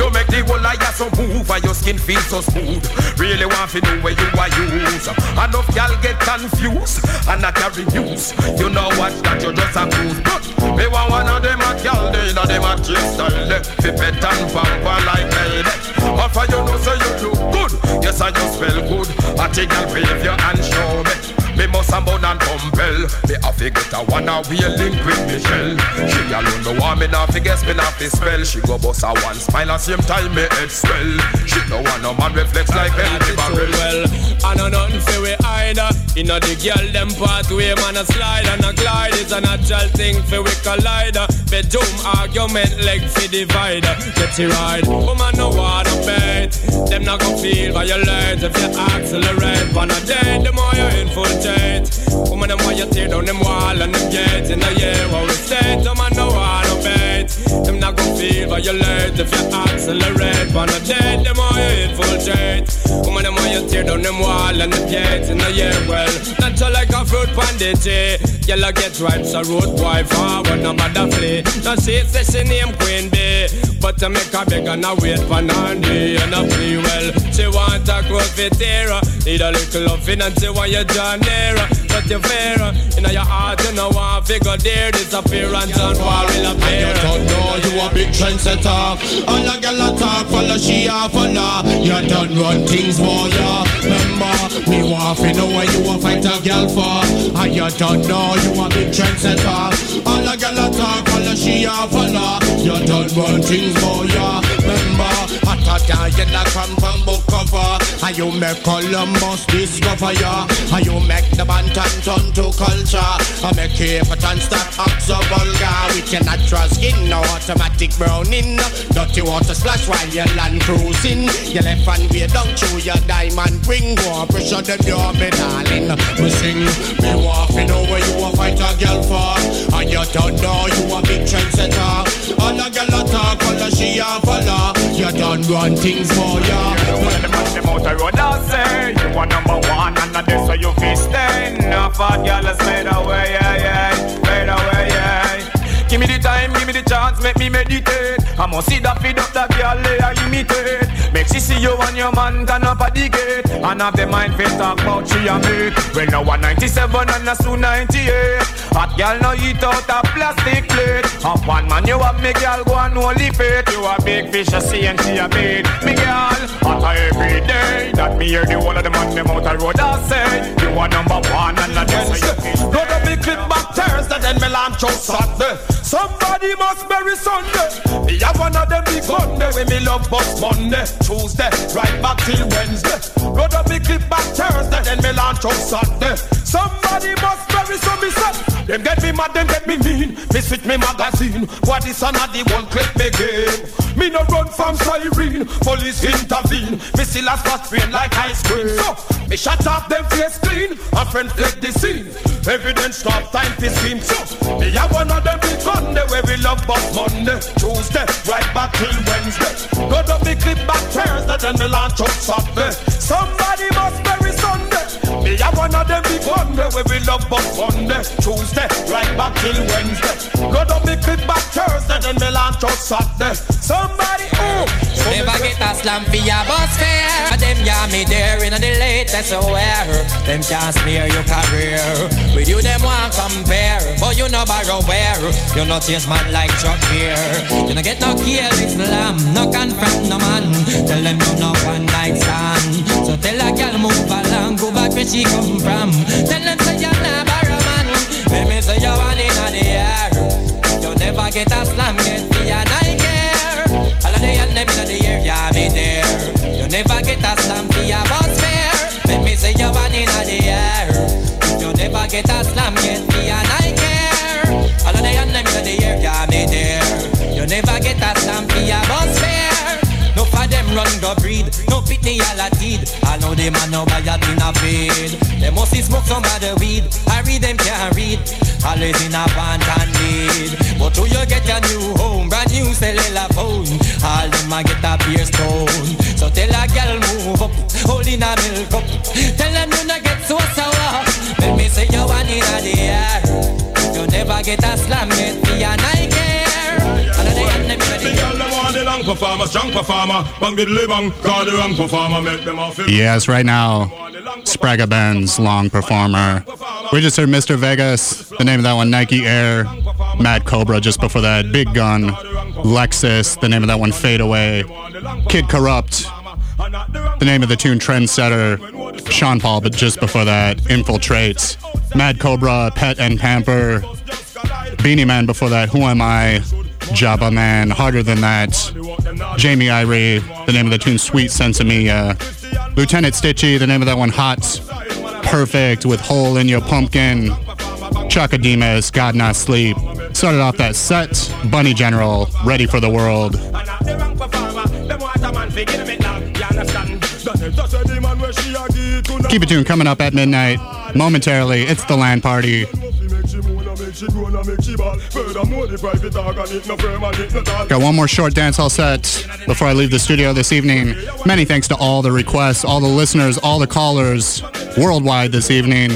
You make the whole eye so move and your skin feels so smooth. Really want to know where you are use. Enough girl get confused and not carry news. You know what? That you just a move. But me want one of them a girl, they know them a chase style. Fi pet and pamper like baby. But for you know say you look good. Yes, I just feel good. I take your hand show me. Me must have bound and compel. Me have to get a one a way link with Michelle. She alone me want me not fi guess me not fi spell. She go bust a one smile and same time me head swell. She no want no man reflex like empty barrel. well. I know nothing fi we either. You know the girl them pathway man a slide and a glide. It's a natural thing fi we collide. Bedroom argument leg fi divide. Get it right. Woman no wanna bet. Them not gon' feel violate if you accelerate. On a date, the more you infiltrate. Woman them want you tear down them wall and them gates. In the year where we stay, them man no wanna bet. Them not gon' feel violate if you accelerate. On a date, the more you infiltrate. Woman them want you tear down them wall and them gates. In the year well, natural like a fruit pandity. Yellow get ripe, so road boy forward, no matter flee. No see, say she name Queen Bee. But to make a beg and a wait for Nandi and a plea well. She want a growth fit here. Need a little loving and she want you John near. But you fair. In your heart you know want figure there. Disappearance and war will appear. You don't know you a big trendsetter. All a gal a talk, follow she a follow. You done run things for yeah Remember, me want fi know what you a fight a gal for. And you don't know you a big trendsetter. All a gal a talk, follow she a follow. You done run things for yeah Remember, hotter than you not come from book cover And you make Columbus discover ya? And you make the Banton turn to culture? And make Capleton stop act so vulgar With your natural skin, no automatic browning. Dirty water splash while you land cruising. You left and way down through your diamond ring. Go pressure them, you're me darling. We sing, me know where you a fight a girl for. And you don't know you a big trendsetter. All a girl a talk, she a follow You done run things for ya. Them out say You are number one and this so you feel stay No fat girl, let's fade away, yeah, yeah Fade away, yeah Give me the time, give me the chance, make me meditate. I must see that feed up that girl, lay I imitate. Make she see you and your man turn up at the gate. And have the mind fit talk about she and me. Well now 197 and a soon 98 Hot girl now eat out a plastic plate. Up one man you have me girl go and only fate You a big fish a see and she a bait. Me girl, hotter every day. That me hear the whole of the man them out the road I say You are number one and not this so you feel Go to big clip back Thursday, then me launch out Saturday. Somebody must bury Sunday. Me have one of them big Monday when me love bus Monday, Tuesday, right back till Wednesday. To big clip back Thursday, then me launch out Saturday. Somebody must bury so me son. Them get me mad, them get me mean. Me switch me magazine. What is another the one clip me game? Me no run from siren. Police intervene. Me still a fast train like ice cream. So me shut off them face clean. A friend fled the scene. Evidence stop time to scream. So me have one of them big Monday where we love bus Monday, Tuesday, right back till Wednesday. Go to me clip back Thursday, then me launch out Saturday. Somebody must bury Sunday. Me have one of them big Monday where we love bus Monday, Tuesday, right back till Wednesday. Go to me clip back Thursday, then me launch out Saturday. Somebody, oh. You never get a slam for your bus fare. Them ya me there in the latest wear. Them can't smear your career. With you them want compare, but you no borrow where. You no taste man like Chuck here. You no get no kill Islam, no confront no man. Tell them you no one night stand. So tell a girl move along, go back where she come from. Tell them say you not borrow man. Let me say you one in the air. You never get a slam, get me a night care. All of the and them in the air, yeah, me there. You never get a slam for your bus fare. Let me say you one in the air. You never get a slam, get me a night care. All of the and them in the air, yeah, me there. You never get a slam for your bus fare. No them run go breed, no pitney all a teed. I know them a no buy a tin a feed. They must smoke some of the weed. I read them can't read. Always in a pant and need. But till you get your new home, brand new cellular phone. All them a get a beer stone. So tell a girl move up, holding a milk cup. Tell them you not get so sour. Let me say you one in the air. You never get a slam yet, be a night care. All long performer, strong performer. Bang call the wrong performer, make them off. Yes, right now, Spragga Benz, long performer. We just heard Mr. Vegas, the name of that one, Nike Air. Mad Cobra just before that, Big Gun, Lexus, the name of that one, Fade Away. Kid Kurrupt, the name of the tune, Trendsetter. Sean Paul, but just before that, Infiltrates, Mad Cobra, Pet and Pamper, Beenie Man before that, Who Am I, Jabba Man, Harder Than That, Jamie Irie, the name of the tune Sweet uh, Lieutenant Stitchy, the name of that one Hot, Perfect with Hole in Your Pumpkin, Chaka Demus, God Not Sleep. Started off that set, Bunny General, Ready for the World. Keep it tuned, coming up at midnight. Momentarily, it's the land party. Got one more short dance dancehall set before I leave the studio this evening. Many thanks to all the requests, all the listeners, all the callers worldwide this evening.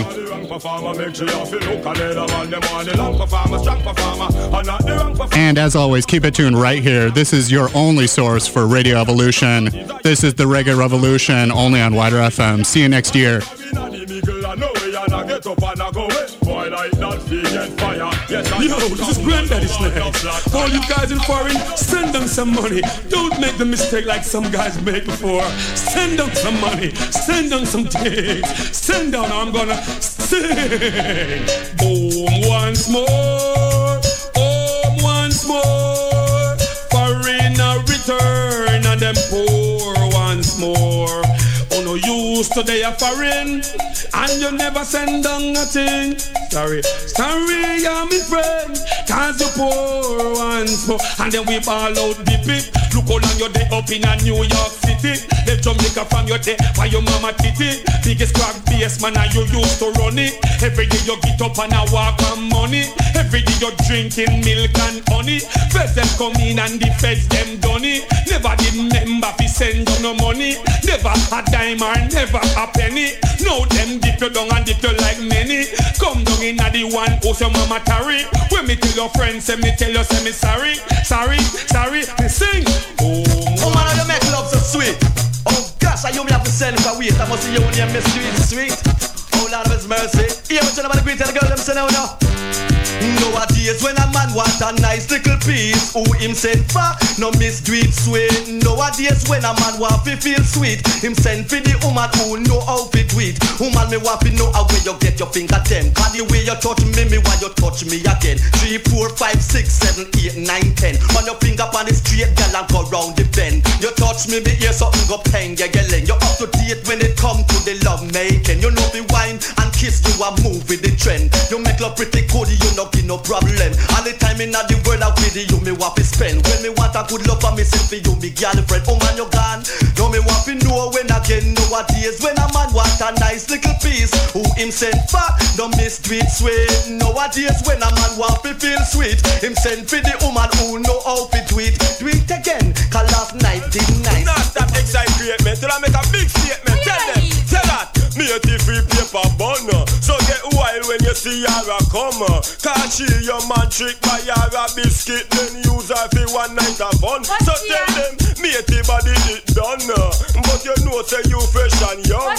And as always, keep it tuned right here. This is your only source for Radio Evolution. This is the Reggae Revolution, only on WIDR FM. See you next year. Yo, this is Granddaddy Snacks. All you guys in foreign, send them some money. Don't make the mistake like some guys made before. Send them some money. Send them some things. Send down, I'm gonna sing. Boom, once more. Home once more. Foreigner return and them poor once more. Oh no, used to they are foreign and you never send down nothing. Sorry, sorry, I'm my friend, cause you poor once more. And then we ball out the pit. Look how long you're up in a New York City. Left Jamaica from your day by your mama titty. Biggest crack base man and you used to run it. Every day you get up and I walk on money. Every day you're drinking milk and honey. Feds them come in and the feds them done it. Never did member fi send you no money. Never a dime or never a penny. Now them dip you down and dip you like many. Come down in the one who's your mama tarry. When me tell your friends, say me tell you say me sorry, sorry, sorry. Me sing. Oh man, you make love so sweet. Oh gosh, I you me have to send for wait. I must see you when you miss sweet, sweet. Oh Lord of His mercy. Yeah, but you know about the great and girl them say no, no. Nowadays when a man want a nice little piece Who him send for, no it sweet Nowadays when a man want to feel sweet Him send for the woman who know how to do Woman me want to know how you get your finger ten. Cause the way you touch me, me want you touch me again. Three, four, five, six, seven, eight, nine, ten. On your finger on the straight girl and go round the bend. You touch me, me hear something go peng, yeah, yelling You up to date when it come to the love making You know me wine and kiss you a move with the trend. You make love pretty good, you know give no problem. All the time in the world I with you, me want to spend. When me want a good love for myself for you, me girlfriend. Oh man, you gone. Now me want to know when again nowadays when a man want a nice little piece. Who him send for? Don't miss street sweet. Nowadays when a man want to feel sweet, him send for the woman who know how to do it. Do it again, cause last night did nice. Not that excitement, till I make a big statement. Tell them, tell that. Me a free paper burner. So get wild when you see her a come. Cause she your man trick by her a biscuit. Then use her for one night of fun. So tell them, matey body it done. But you know say you fresh and young.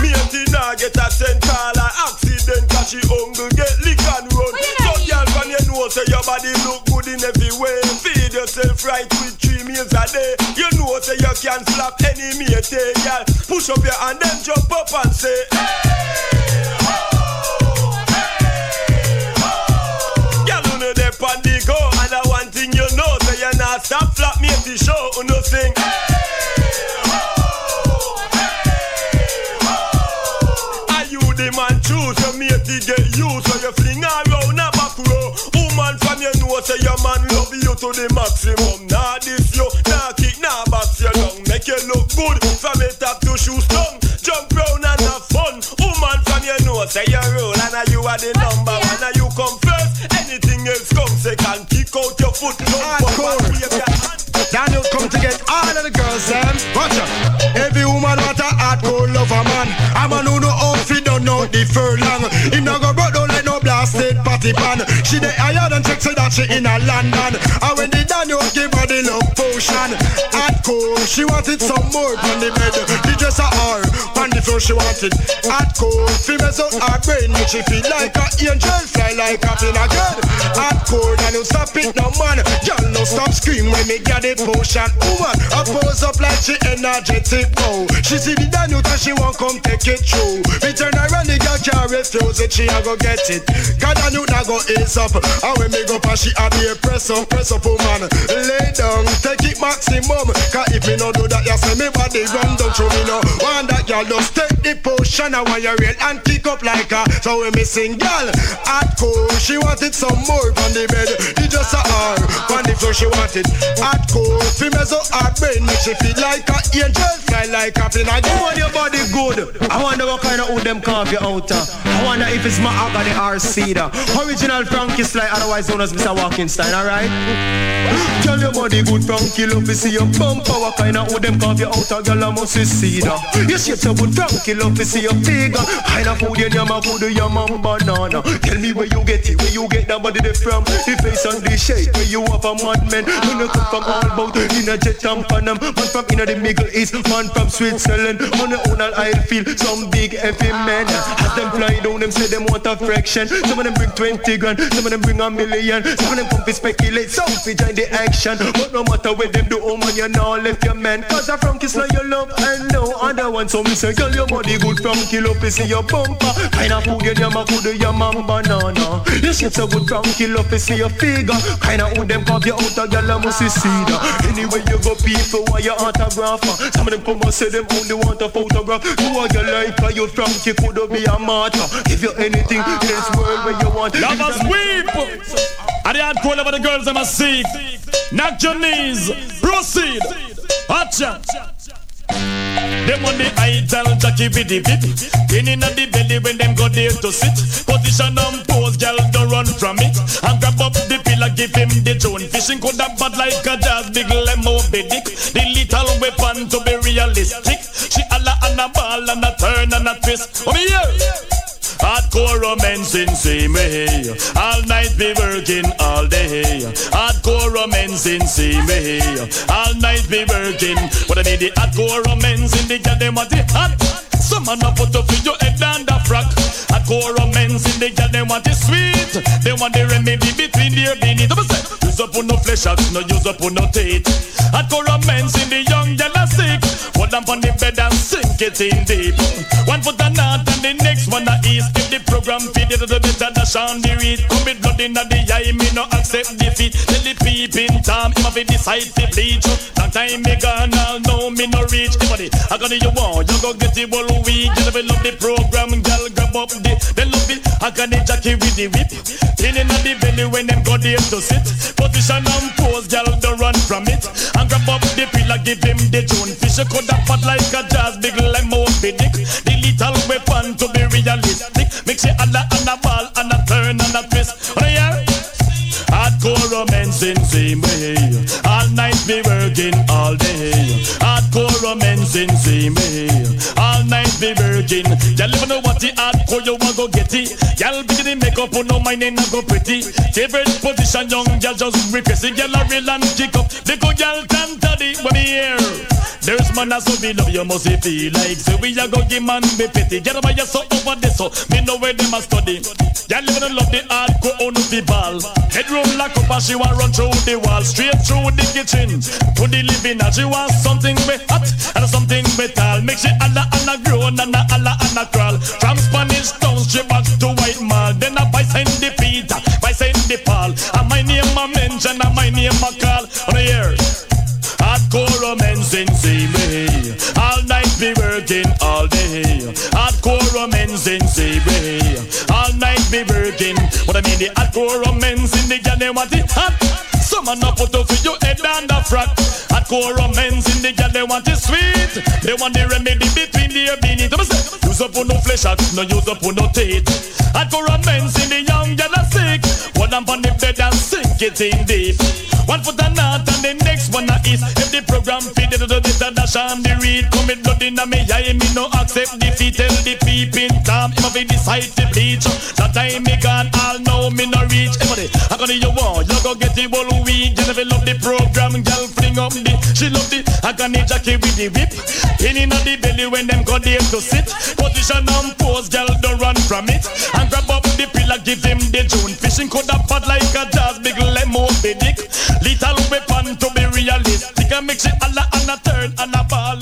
Matey now get a cent call accident. Cause she hungry get lick and run. Know say your body look good in every way. Feed yourself right with three meals a day. You know say you can slap any matey girl. Push up your hand then jump up and say hey, oh, hey, oh. Girl, you know they on And the one thing you know Say you not stop flap me at the show You know sing Woman from your know Say your man love you to the maximum. Nah this you Nah kick nah box you down. Make you look good From your top to shoes down. Jump round and have fun. Woman from your know Say you roll and now you are the number one. Now you come first. Anything else come second Kick out your foot. Hardcore. Daniel come to get all of the girls them. Watch out. Every woman want a hardcore lover man. A man who know how fi don't know the furlong. Him not go broke down like no blasted party pan. She the higher than say that she in a London. And when the Daniel give her the love potion Hardcore She wanted some more on the bed. The dress a her On the floor she wanted Hardcore Fi mess up her brain Make she feel like a angel Fly like a plane again. Hardcore Daniel stop it no man. Y'all no stop scream when me get it potion. Woman I pose up like she energetic, oh. She see the Danute and she won't come take it through. Me turn around, the girl can't refuse it, she a go get it. Cause Danute now go ace up. And when me go past, she be a press up, press up, woman. Lay down, take it maximum. Cause if me no do that, you say me body run down through me no. Want that girl just take the potion and when you real and kick up like her. So when me sing, girl, hardcore, she wanted some more on the bed. It just a her, on the floor she wanted hardcore. Female so hard brain, make she feel like a angel, fly like a plane. I want your body good. I wonder what kind of wood them carve you out. I wonder if it's mahogany or cedar. Original Frankie Sly, otherwise known as Mr. Walkenstein, alright? Tell your body good, Frankie, love to see your bumper. What kind of wood them carve you out of, girl, I must cedar. Your shape so good, Frankie, love to see your figure. Kind of food in your mouth, food in your mom, banana. Tell me where you get it, where you get that body from. The face and the shape, where you have a madman. When you come from all about in a jet and Panam. Man from in the Middle East, man from Switzerland. On the own I feel some big heavy men. As them fly down, them say them want a fraction. Some of them bring 20 grand, some of them bring a million. Some of them come to speculate, some to join the action. But no matter where them do, oh man, you know left your man. Cause I'm from Kiss like your love and no other one. So me say, girl, your body good from up, you see your bumper. Kind of food, you yam a food, you man banana. Your shape so good from up, you see your figure. Kind of who them pop you out, a girl, I must see cedar. Anyway, you go people, why you autograph? Some of them come and say them only want a photograph. You are your life, are you from could be a martyr. Give you anything in this world where you want. Lovers weep. And the hardcore over the girls I'm a seek. Knock your knees. Proceed. Acha. Them on the idol Jackie with the vip In in the belly when them go there to sit Position and pose, girl don't run from it And grab up the pillar, give him the drone Fishing could have bad like a jazz, big lemo dick The little weapon to be realistic She a la and a ball and a turn and a twist Oh me here Hardcore in same way. All night be working all day. Hardcore in same way. All night be working. But I need the hardcore romance in the them want it hot. Some man a put up in your head and the frock. Hardcore romance in the girl them want it sweet. They want the remedy between their beneath. Use up on no flesh acts, no use up on no teeth. Hardcore romance in the young girl a Hold them on the bed and sink it in deep. One foot a north and the next one a east. If the program feed it, the better dash on the read. Come with blood in the eye, me no accept defeat. Tell the people time, him a fi decide to bleach. Long time me gone, now know me no reach. Anybody, I got you want, you go get the whole week. You never love the program, girl, grab up the, they love it. I got the jockey with the whip. In in the belly when them go there to sit. Position and pose, girl, don't run from it. And grab up the pillar, give him the tune. Fish could have fat like a jazz, big like Moby Dick. The little weapon to be realistic. It and a, and a ball and a and a. Hardcore romance in same way. All night be working all day. Hardcore romance in same way. All night be working. Y'all never know what the hardcore you want go get it. Y'all begin the makeup on oh, no mind ain't go pretty. Favorite position young y'all just repress it. Y'all real and kick up. They go y'all tan taddy when here. There's man as so be love you must feel like say we a go give man be pity. Get over your so over this so me know where them a study. Y'all live and love the hardcore oh, on the ball. Headroom lock up and she want run through the wall, straight through the kitchen to the living. And she want something be hot and something be tall. Make she alla and grown and a alla and a crawl. From Spanish town she back to White Marl. Then a by Saint the Peter, by Saint the Paul. And my name a mention and my name a call. On the air. Hardcore romance in same. All night be working all day. Hardcore romance in same. All night be working. What I mean the hardcore romance in the girl they want it hot. Some man up put up for your head and the frock. Hardcore romance in the girl they want it sweet. They want the remedy between the beneath. Use up on no flesh out, no use up on no teeth. Hardcore romance in the young girl are sick. Up on the bed and sink it in deep. One foot a north and the next one a east. If the program feed it to the dash and the read, come with blood in a me eye, me no accept defeat. Tell the people in time, him a fi decide to bleach. That time me gone, all know me no reach. Everybody, I gonna you want, you go get the whole week. You never love the program, girl fling up the, she love the, I got the jacket with the whip. In in the belly when them go there to sit. Position and pose, girl don't run from it. And grab the pillar, give him the tune. Fishing could have bad like a jazz, big lemon, big dick. Little weapon to be realistic and make she alla and a turn and a